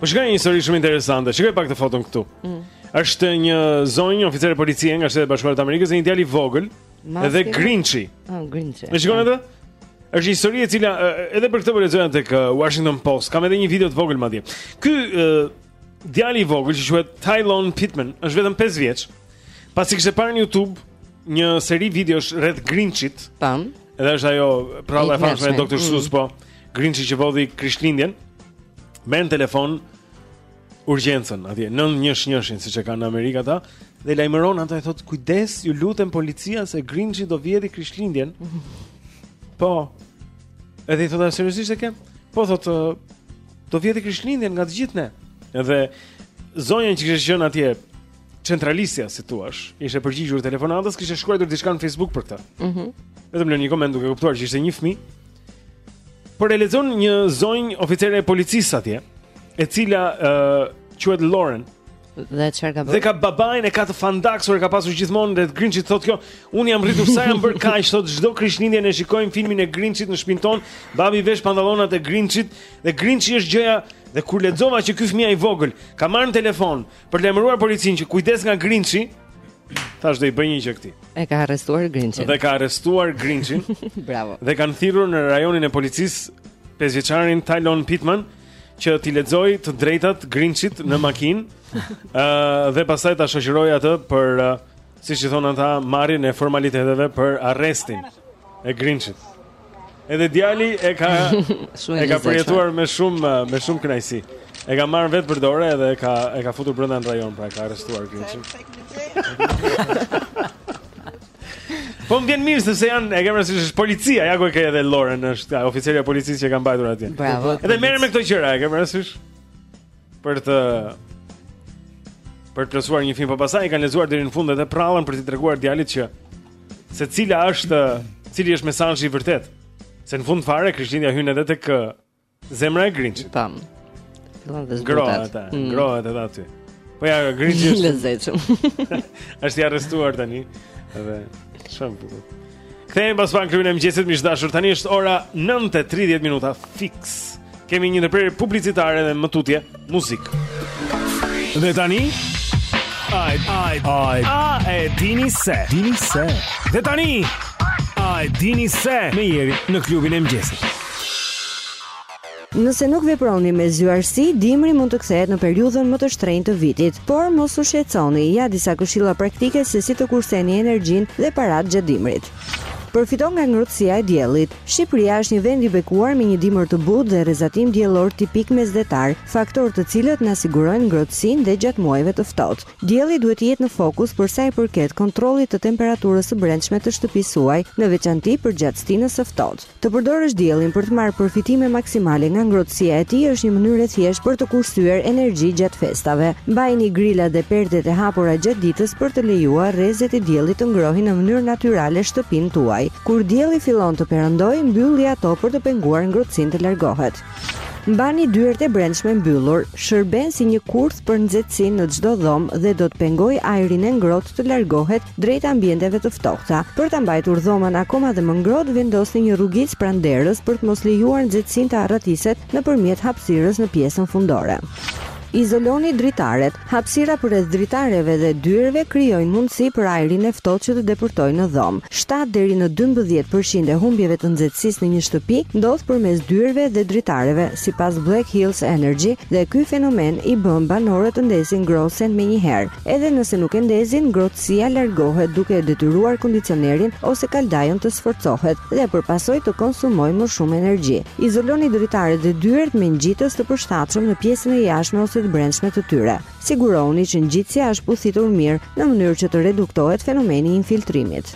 Po shikoja një histori shumë interesante Shikoje pak këtë foton këtu mm. është një zonjë oficere policie Nga Shtetet e Bashkuara të Amerikës E një djalë i vogël Maske edhe Grinchi. Ah, oh, Grinchi. E shikon atë? Është një histori e cila edhe për këtë po lexoja tek Washington Post. Kam edhe një video të vogël madje. Ky djali i vogël që quhet Tylon Pitman, është vetëm 5 vjeç. Pasi kishte parë në YouTube një seri videosh rreth Grinchit. Tan. Edhe është ajo pralla e famshme e Dr. Mm. Seuss po. Grinchi që vodhi Krishtlindjen. Merr në telefon urgjencën atje, nëntë një njëshin siç e kanë në Amerikë ata dhe lajmëron ata i thotë kujdes, ju lutem policia se Grinchi do vjedhë Krishtlindjen. Po. Edhe i thotë seriozisht e ke? Po thotë do vjedhë Krishtlindjen nga të gjithë ne. Edhe zonja që kishte qenë atje centralistja si thua, ishte përgjigjur telefonatës, kishte shkruar diçka në Facebook për këtë. Mhm. Mm Vetëm lënë një koment duke kuptuar që ishte një fëmijë Por e lexon një zonjë oficere e policisë atje, e cila ë uh, quhet Lauren. Dhe çfarë ka bërë? Dhe ka babain e ka të fandaksur e ka pasur gjithmonë me Grinchin thotë kjo, un jam rritur sa jam bër kaq thotë çdo Krishtlindje ne shikojmë filmin e Grinchit në shpinë ton, babi vesh pantallonat e Grinchit dhe Grinchi është gjëja dhe kur lexova që ky fëmijë i vogël ka marrë në telefon, Për të lajmëruar policinë që kujdes nga Grinchi, thash do i bëj një gjë këtij. E ka arrestuar Grinchin. Dhe ka arrestuar Grinchin. Bravo. Dhe kanë thirrur në rajonin e policisë pesëvjeçarin Tylon Pitman që t'i lexojë të drejtat Grinchit në makinë, ë uh, dhe pastaj ta shoqërojë atë për uh, Siç i thonë ata marrjen e formaliteteve për arrestin e Grinchit. Edhe djali e ka, e ka përjetuar me shumë, me shumë knajsi. E ka marrë vetë për dore edhe e ka, e ka futur brënda në rajon, pra e ka arrestuar Grinchin. Po më vjen mirë sepse janë, e kemi rëndësish është policia, ja ku e ke edhe Loren, është oficerja e policisë që e ka mbajtur atje. Bravo. Edhe merrem me këto gjëra, e kemi rëndësish. për të për të plotësuar një film, por pastaj i kanë lexuar deri në fund edhe prallën për t'i treguar djalit që se cila është, cili është mesazhi i vërtet. Se në fund fare Krishtlindja hyn edhe tek uh, zemra e Grinchit. Tam. Fillon të zbutet. Mm. Ngrohet edhe aty. Po ja Grinchi është i lezetshëm. Është i arrestuar tani. Edhe shumë bukur. Kthehemi pas pak në klubin e mëngjesit miq të dashur. Tani është ora 9:30 minuta fiks. Kemi një ndërprerje publicitare dhe më tutje muzikë. Dhe tani Ai ai ai a e dini se dini se Dhe tani ai dini se me Jerin në klubin e mëngjesit. Nëse nuk veproni me zgjuarsi, dimri mund të kthehet në periudhën më të shtrenjtë të vitit. Por mos u shqetësoni, ja disa këshilla praktike se si të kurseni energjinë dhe paratë gjatë dimrit. Përfito nga ngrohtësia e diellit. Shqipëria është një vend i bekuar me një dimër të butë dhe rrezatim diellor tipik mesdhetar, faktorë të cilët na sigurojnë ngrohtësinë dhe gjatë muajve të ftohtë. Dielli duhet të jetë në fokus për sa i përket kontrollit të temperaturës së brendshme të shtëpisë suaj, në veçanti përgjatë stinës së ftohtë. Të përdorësh diellin për të marrë përfitime maksimale nga ngrohtësia e tij është një mënyrë e thjeshtë për të kursyer energji gjatë festave. Mbajini grilat dhe perdet e hapura gjatë ditës për të lejuar rrezet e diellit të ngrohin në mënyrë natyrale shtëpinë tuaj. Kur dielli fillon të perëndojë, mbylli ato për të penguar ngrohtësinë të largohet. Mbani dyert e brendshme mbyllur. Shërben si një kurth për nxehtësinë në çdo dhomë dhe do të pengojë ajrin e ngrohtë të largohet drejt ambienteve të ftohta. Për ta mbajtur dhomën akoma dhe më ngrohtë, vendosni një rrugicë pranë derës për të mos lejuar nxehtësinë të arratiset nëpërmjet hapësirës në pjesën fundore. Izoloni dritaret. Hapësira përreth dritareve dhe dyerve krijojnë mundësi për ajrin e ftohtë që të depërtojë në dhomë. Shtatë deri në dymbëdhjetë për qind e humbjeve të nxehtësisë në një shtëpi ndodh përmes dyerve dhe dritareve, sipas Black Hills Energy, dhe ky fenomen i bën banorët të ndezin ngrohësen menjëherë. Edhe nëse nuk e ndezin, ngrohtësia largohet duke e detyruar kondicionerin ose kaldajën të sforcohet dhe për pasojë të konsumojë më shumë energji. Izoloni dritaret dhe dyert me ngjitës të përshtatshëm në pjesën e jashtme ose të brendshme të tyre. Siguroni që ngjitësja është puthitur mirë në mënyrë që të reduktohet fenomeni i infiltrimit.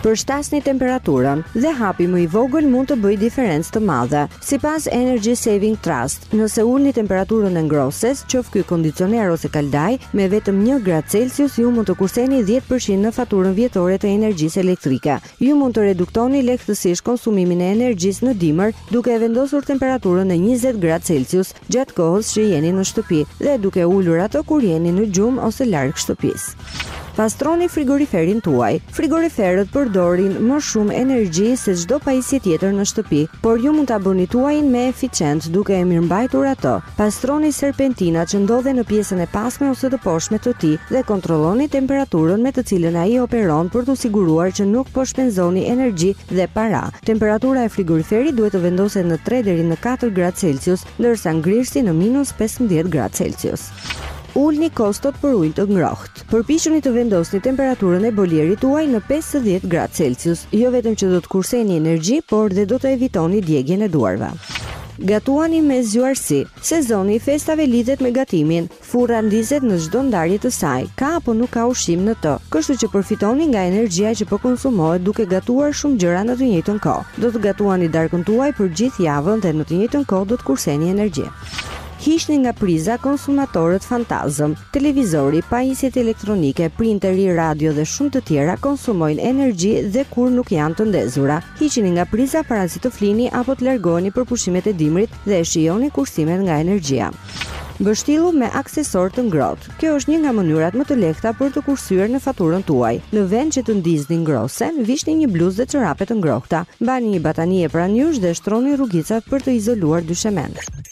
Përshtasni temperaturën dhe hapi më i vogël mund të bëjë diferencë të madhe. Sipas Energy Saving Trust, nëse ulni temperaturën e ngrohëses, qoftë ky kondicioner ose kaldajë, me vetëm 1 gradë Celsius ju mund të kurseni 10% në faturën vjetore të energjisë elektrike. Ju mund të reduktoni lehtësisht konsumimin e energjisë në dimër duke e vendosur temperaturën në njëzet gradë Celsius gjatë kohës që jeni në shtëpi dhe duke e ulur atë kur jeni në gjumë ose larg shtëpisë. Pastroni frigoriferin tuaj. Frigoriferët përdorin më shumë energji se çdo pajisje tjetër në shtëpi, por ju mund ta bëni tuajin më eficient duke e mirëmbajtur atë. Pastroni serpentinat që ndodhen në pjesën e pasme ose të poshtme të tij dhe kontrolloni temperaturën me të cilën ai operon për t'u siguruar që nuk po shpenzoni energji dhe para. Temperatura e frigoriferit duhet të vendoset në tre deri në katër gradë Celsius, ndërsa ngrirësit në minus pesëmbëdhjetë gradë Celsius. Ulni kostot për ujë të ngrohtë. Përpiquni të vendosni temperaturën e bojlerit tuaj në pesëdhjetë gradë Celsius. Jo vetëm që do të kurseni energji, por dhe do të evitoni djegien e duarve. Gatuani me zgjuarsi. Sezoni i festave lidhet me gatimin. Furra ndizet në çdo ndarje të saj, ka apo nuk ka ushqim në të, kështu që përfitoni nga energjia që po konsumohet duke gatuar shumë gjëra në të njëjtën kohë. Do të gatuani darkën tuaj për gjithë javën dhe në të njëjtën kohë do të kurseni energji. Hiqni nga priza konsumatorët fantazmë. Televizori, pajisjet elektronike, printeri, radio dhe shumë të tjera konsumojnë energji dhe kur nuk janë të ndezura. Hiqini nga priza para se të flini apo të largoheni për pushimet e dimrit dhe e shijoni kursimet nga energjia. Mbështillu me aksesorë të ngrohtë. Kjo është një nga mënyrat më të lehta për të kursyer në faturën tuaj. Në vend që të ndizni ngrohësen, vishni një bluzë dhe çorape të ngrohta. Mbani një batanije pranë jush dhe shtroni rrugicat për të izoluar dyshemenë.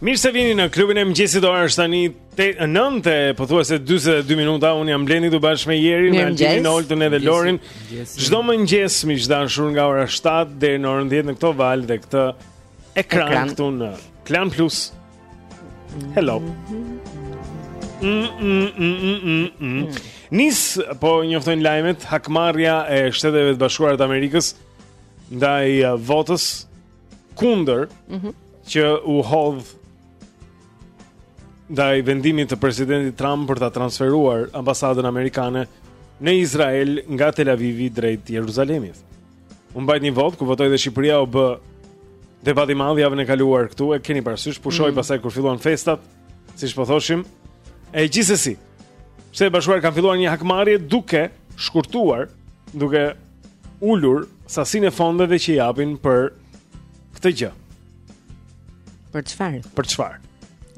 Mirë se vini në klubin e mëngjesit ora është tani 9:00 e pothuajse 42 minuta unë jam Blendi këtu bashkë me Jerin, me Altin, Oltën edhe Lorin. Çdo mëngjes miq të dashur nga ora 7 deri në orën 10 në këto valë dhe këtë ekran këtu në Klan Plus Hello. Mm, mm, mm, mm, Nis, po njoftojnë lajmet, hakmarrja e shteteve të bashkuara të Amerikës ndaj uh, votës kundër mhm. që u hodh ndaj vendimit të presidentit Trump për ta transferuar ambasadën amerikane në Izrael nga Tel Avivi drejt Jeruzalemit. U mbajt një votë ku votoi dhe Shqipëria u bë debati madh javën e kaluar këtu e keni parasysh pushoi mm. pastaj kur filluan festat, siç po thoshim. E gjithsesi. Shtetet e Bashkuara kanë filluar një hakmarrje duke shkurtuar, duke ulur sasinë e fondeve që japin për këtë gjë. Për çfarë? Për çfarë?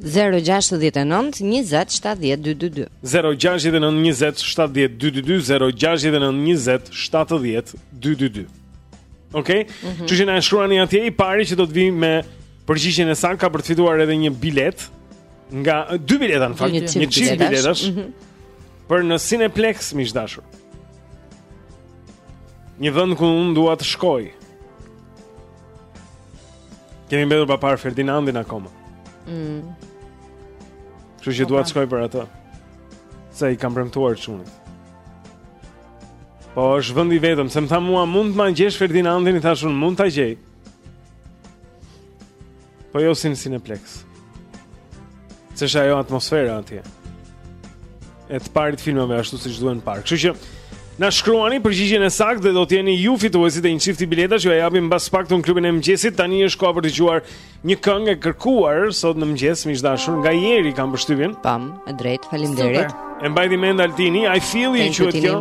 0-6-19-27-12-2 0-6-19-27-12-2 Ok? Mm -hmm. Që që na e shkruani atje i pari që do të vijë me përgjigjen e saktë ka për të fituar edhe një biletë Nga, dy bileta në fakt, një çift biletash mm -hmm. Për në Cineplex, miq të dashur Një vend ku unë dua të shkoj Kemi mbetur pa parë Ferdinandin akoma. Mm. Kështu që po, dua të po. shkoj për atë. Se i kam premtuar çunit. Po është vendi i vetëm, se më tha mua mund të ma gjesh Ferdinandin, i thashë unë mund ta gjej. Po jo si në Cineplex. Se është ajo atmosfera atje. E të parit filmave ashtu siç duhen parë. Kështu që Na shkruani përgjigjen e saktë dhe do të jeni ju fituesit e një çifti biletash që ia japim mbas pak tu në klubin e mëngjesit. Tani është koha për të dëgjuar një këngë e kërkuar sot në mëngjes, miq dashur, nga Eri kam përshtypjen. Pam, e drejt, faleminderit. E mbajti mend Altini, I feel you, quhet kjo.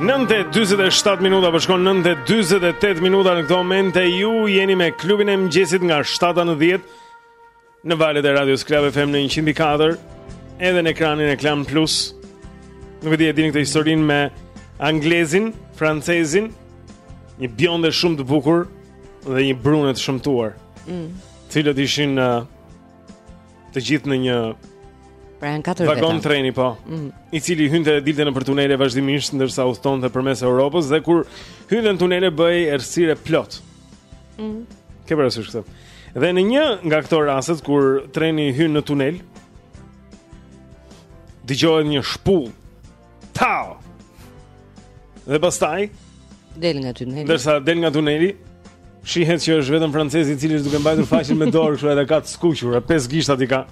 9:47 minuta po shkon 9:48 minuta në këtë moment e ju jeni me klubin e mëngjesit nga 7 në 10 në valët e radio Club FM në 104 edhe në ekranin e Klan Plus. Nuk e di e dini këtë historinë me anglezin, francezin, një bjonde shumë të bukur dhe një brune të shëmtuar. Mm. Të cilët ishin uh, të gjithë në një Pra janë katër veta. Vagon treni po. Mm. I cili hynte dhe dilte nëpër tunele vazhdimisht ndërsa udhëtonte përmes Europës dhe kur hynte në tunele bëhej errësirë e plotë. Mm. Ke parasysh këtë? Dhe në një nga këto raste kur treni hyn në tunel, dëgjohet një shpullë Tao. Dhe pastaj del nga tuneli. Ndërsa del nga tuneli, shihet që është vetëm francezi i cili është duke mbajtur faqen me dorë kështu edhe e ka të skuqur, pesë gishtat i ka.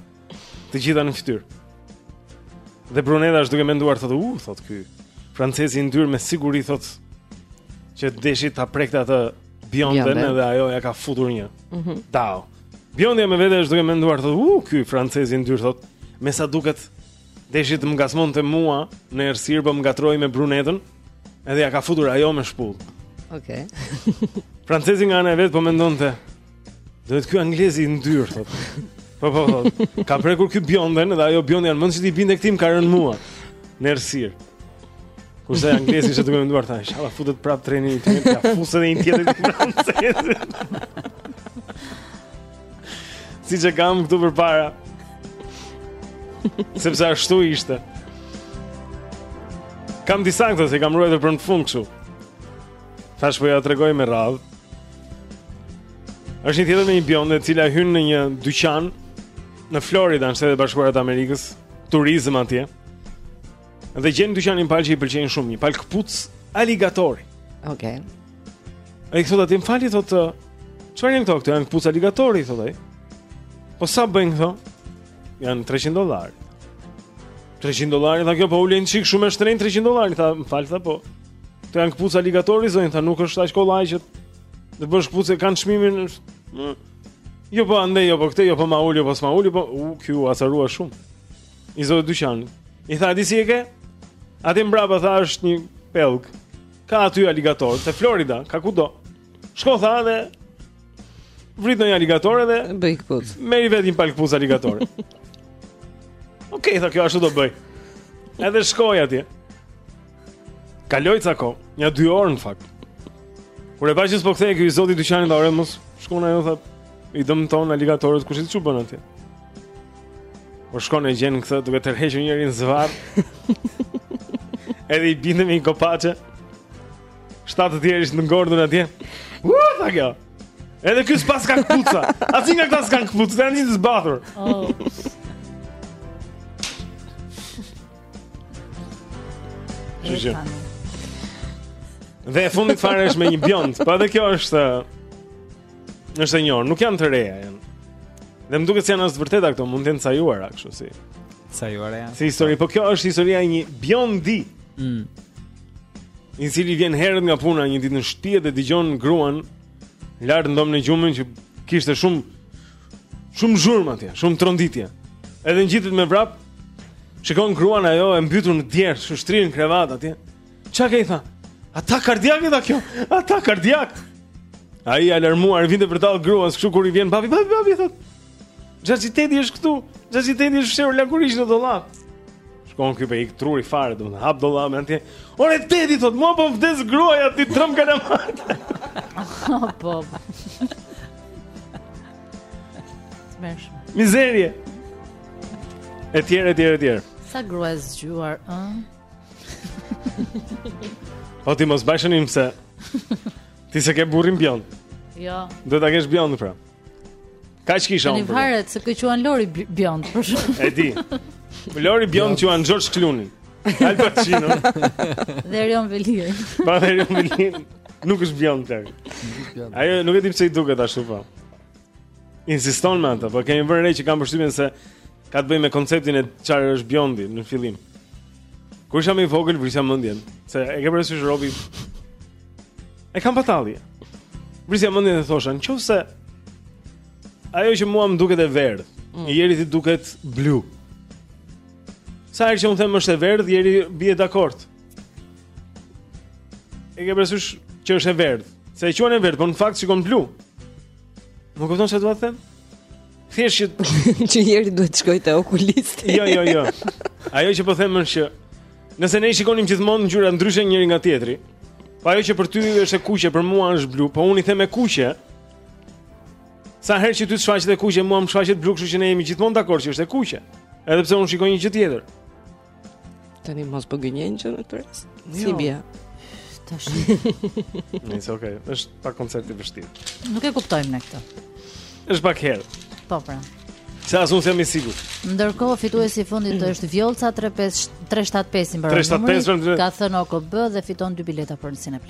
Të gjitha në fytyrë. Dhe brunia është duke menduar thotë, "U, uh, thotë ky." Francezi i ndyrë me siguri thotë që deshi ta prekte atë bjonden edhe ajo ia ka futur një. Mhm. Mm Dao. Bjondja me vete është duke menduar thotë, "U, uh, ky francezi i ndyrë thotë, me sa duket Deshi të më ngacmonte mua në errësirë po më ngatërroi me brunen edhe ia ka futur ajo me shpullë Ok Francezi nga ana e vet po mendonte Thotë ky anglezi i ndyrë thotë. Po, po, po Ka prekur ky bjonden Edhe ajo bjondja në vend që t'i binte këtij më ka rënë mua në errësirë Kurse anglezi ishte duke menduar tha ishalla futet prap treni te një ia fus edhe një tjetër këtij francezi Siç e kam këtu përpara. Sepse ashtu ishte. Kam disa këto se i kam ruajtur për në fund kështu. Thashë po jua tregoj me radhë. Është një tjetër me një bjonde e cila hyn në një dyqan në Florida, në Shtetet e Bashkuara të Amerikës, turizëm atje. Dhe gjen te dyqani një palë që i pëlqejnë shumë, një palë këpucë aligatori. Okej. Okay. Edhe i thotë atij më falni thotë, "Çfarë janë këto? Këto janë këpuc aligatori," thotë ai. Po sa bëjnë këto? Janë 300 dollarë. 300 dollarë, tha kjo po ule një çikë shumë e shtrenjtë 300 dollarë, tha, "Më fal, tha po." Këto janë këpucë aligatori, zonjë, tha, "Nuk është aq kollaj që të bësh këpucë kanë çmimin." Jo po andej, jo po këtej, jo po ma ul, jo po s'ma ul, po u kjo u acarua shumë. I zoti dyqanit i tha di si e ke? Atje mbrapa tha është një pellg. Ka aty aligator te Florida, ka kudo. Shko tha dhe vrit një aligator edhe bëj kput. Merri vetë një palë kput aligator. Okej, okay, tha kjo ashtu do bëj. Edhe shkoi atje. Kaloi ca kohë, një dy orë në fakt. Kur e pa që s'po kthehej ky i zoti dyqanit tha ore mos shkon ajo tha i dëmton aligatorët kushedi ç'u bën atje. Por shkon e gjen këtë duke tërhequr njërin zvarr. Edhe i binte me kopaçe. Shtatë të tjerë ishin ngordhur atje. U tha kjo. Edhe ky s'paska këpuca. Asnjë nga këta s'kanë këpuca, janë gjithë zbathur. Oh. Shyqyr Dhe e fundit fare është me një bjond Po po dhe kjo është është e njohur Nuk janë të reja janë. Dhe më duket s'janë as të vërteta këto Mund të jenë sajuara kështu si Sajuara janë Si histori Po kjo është historia e një bjondi mm. I cili vjen herët nga puna Një ditë në shtëpi dhe digjon gruan Lartë në dhomën e gjumit që kishte shumë Shumë zhurmë atje, shumë tronditje. Edhe ngjitet me vrap. Shikon gruan ajo e mbytur në djersë, shtrirë në krevat atje. Çka ke i tha? Atak kardiak i tha kjo. Atak kardiak. Ai i alarmuar vinte vërdallë gruas, kështu kur i vjen babi, babi, babi thot. Xhaxhi Tedi është këtu. Xhaxhi Tedi është fshehur lakuriq në dollap. Shkon këtu i truri fare, do të hap dollap atje. Ore Tedi thot, mua po më vdes gruaja ti tremb kalamajtë. Po. Smersh. Mizerje. Etj, etj, etj. Sa grua e zgjuar, ë? Po ti mos bashën im se Ti s'e ke burrin bjond Jo Do ta kesh bjond pra Ka që kisha unë për Varet se kë quan Lori bjond E di Lori bjond quan George Clooney Al Pacino. Dhe Erion Veliaj. Po dhe Erion Veliaj. Nuk është bjond të tërë. Ajo nuk e di pse i duket ashtu po. Insiston me atë, po kemi vënë re që kanë përshtypjen se ka të bëjë me konceptin e çfarë është bjondi në fillim. Kur isha i vogël vrisa mendjen, se e ke parasysh Robi. E kam patalli. Vrisa mendjen e thosha, nëse ajo që mua më duket e verdhë, mm. Jerit i duket blu. Sa herë që unë them është e verdhë, Jeri bie dakord. E ke parasysh që është e verdhë. Se e quan e verdhë, por në fakt shikon blu. Më kupton çfarë dua të them? Thjesht që që Jeri duhet të shkojë te okulisti. jo, jo, jo. Ajo që po them është që nëse ne i shikonim gjithmonë ngjyrat ndryshe njëri nga tjetri, po po ajo që për ty është e kuqe, për mua është blu, po unë i them e kuqe. Sa herë që ty të shfaqet e kuqe, mua më shfaqet blu, kështu që ne jemi gjithmonë dakord që është e kuqe. Edhe pse unë shikoj një gjë tjetër. Tani mos po gënjen që në këtë rast. Jo. Si bie? Tash. Nice, okay. Është pak koncept i vështirë. Nuk e kuptojmë ne këtë. Është pak herë. Po pra. Se as unë s'jam i sigurt. Ndërkohë fituesi i fundit është Vjollca 35 375 i mbaron. 375 ka thënë okej dhe fiton dy bileta për në Cineplexx.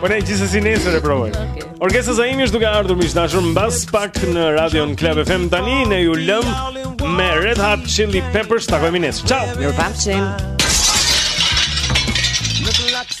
Po ne gjithsesi nesër e provojmë okay. Orgesa Zaimi është duke ardhur miq të dashur mbas pak në radio në Club FM Tani ne ju lëm me Red Hot Chili Peppers Takohemi nesër Ciao Mirupafshim Në të lakë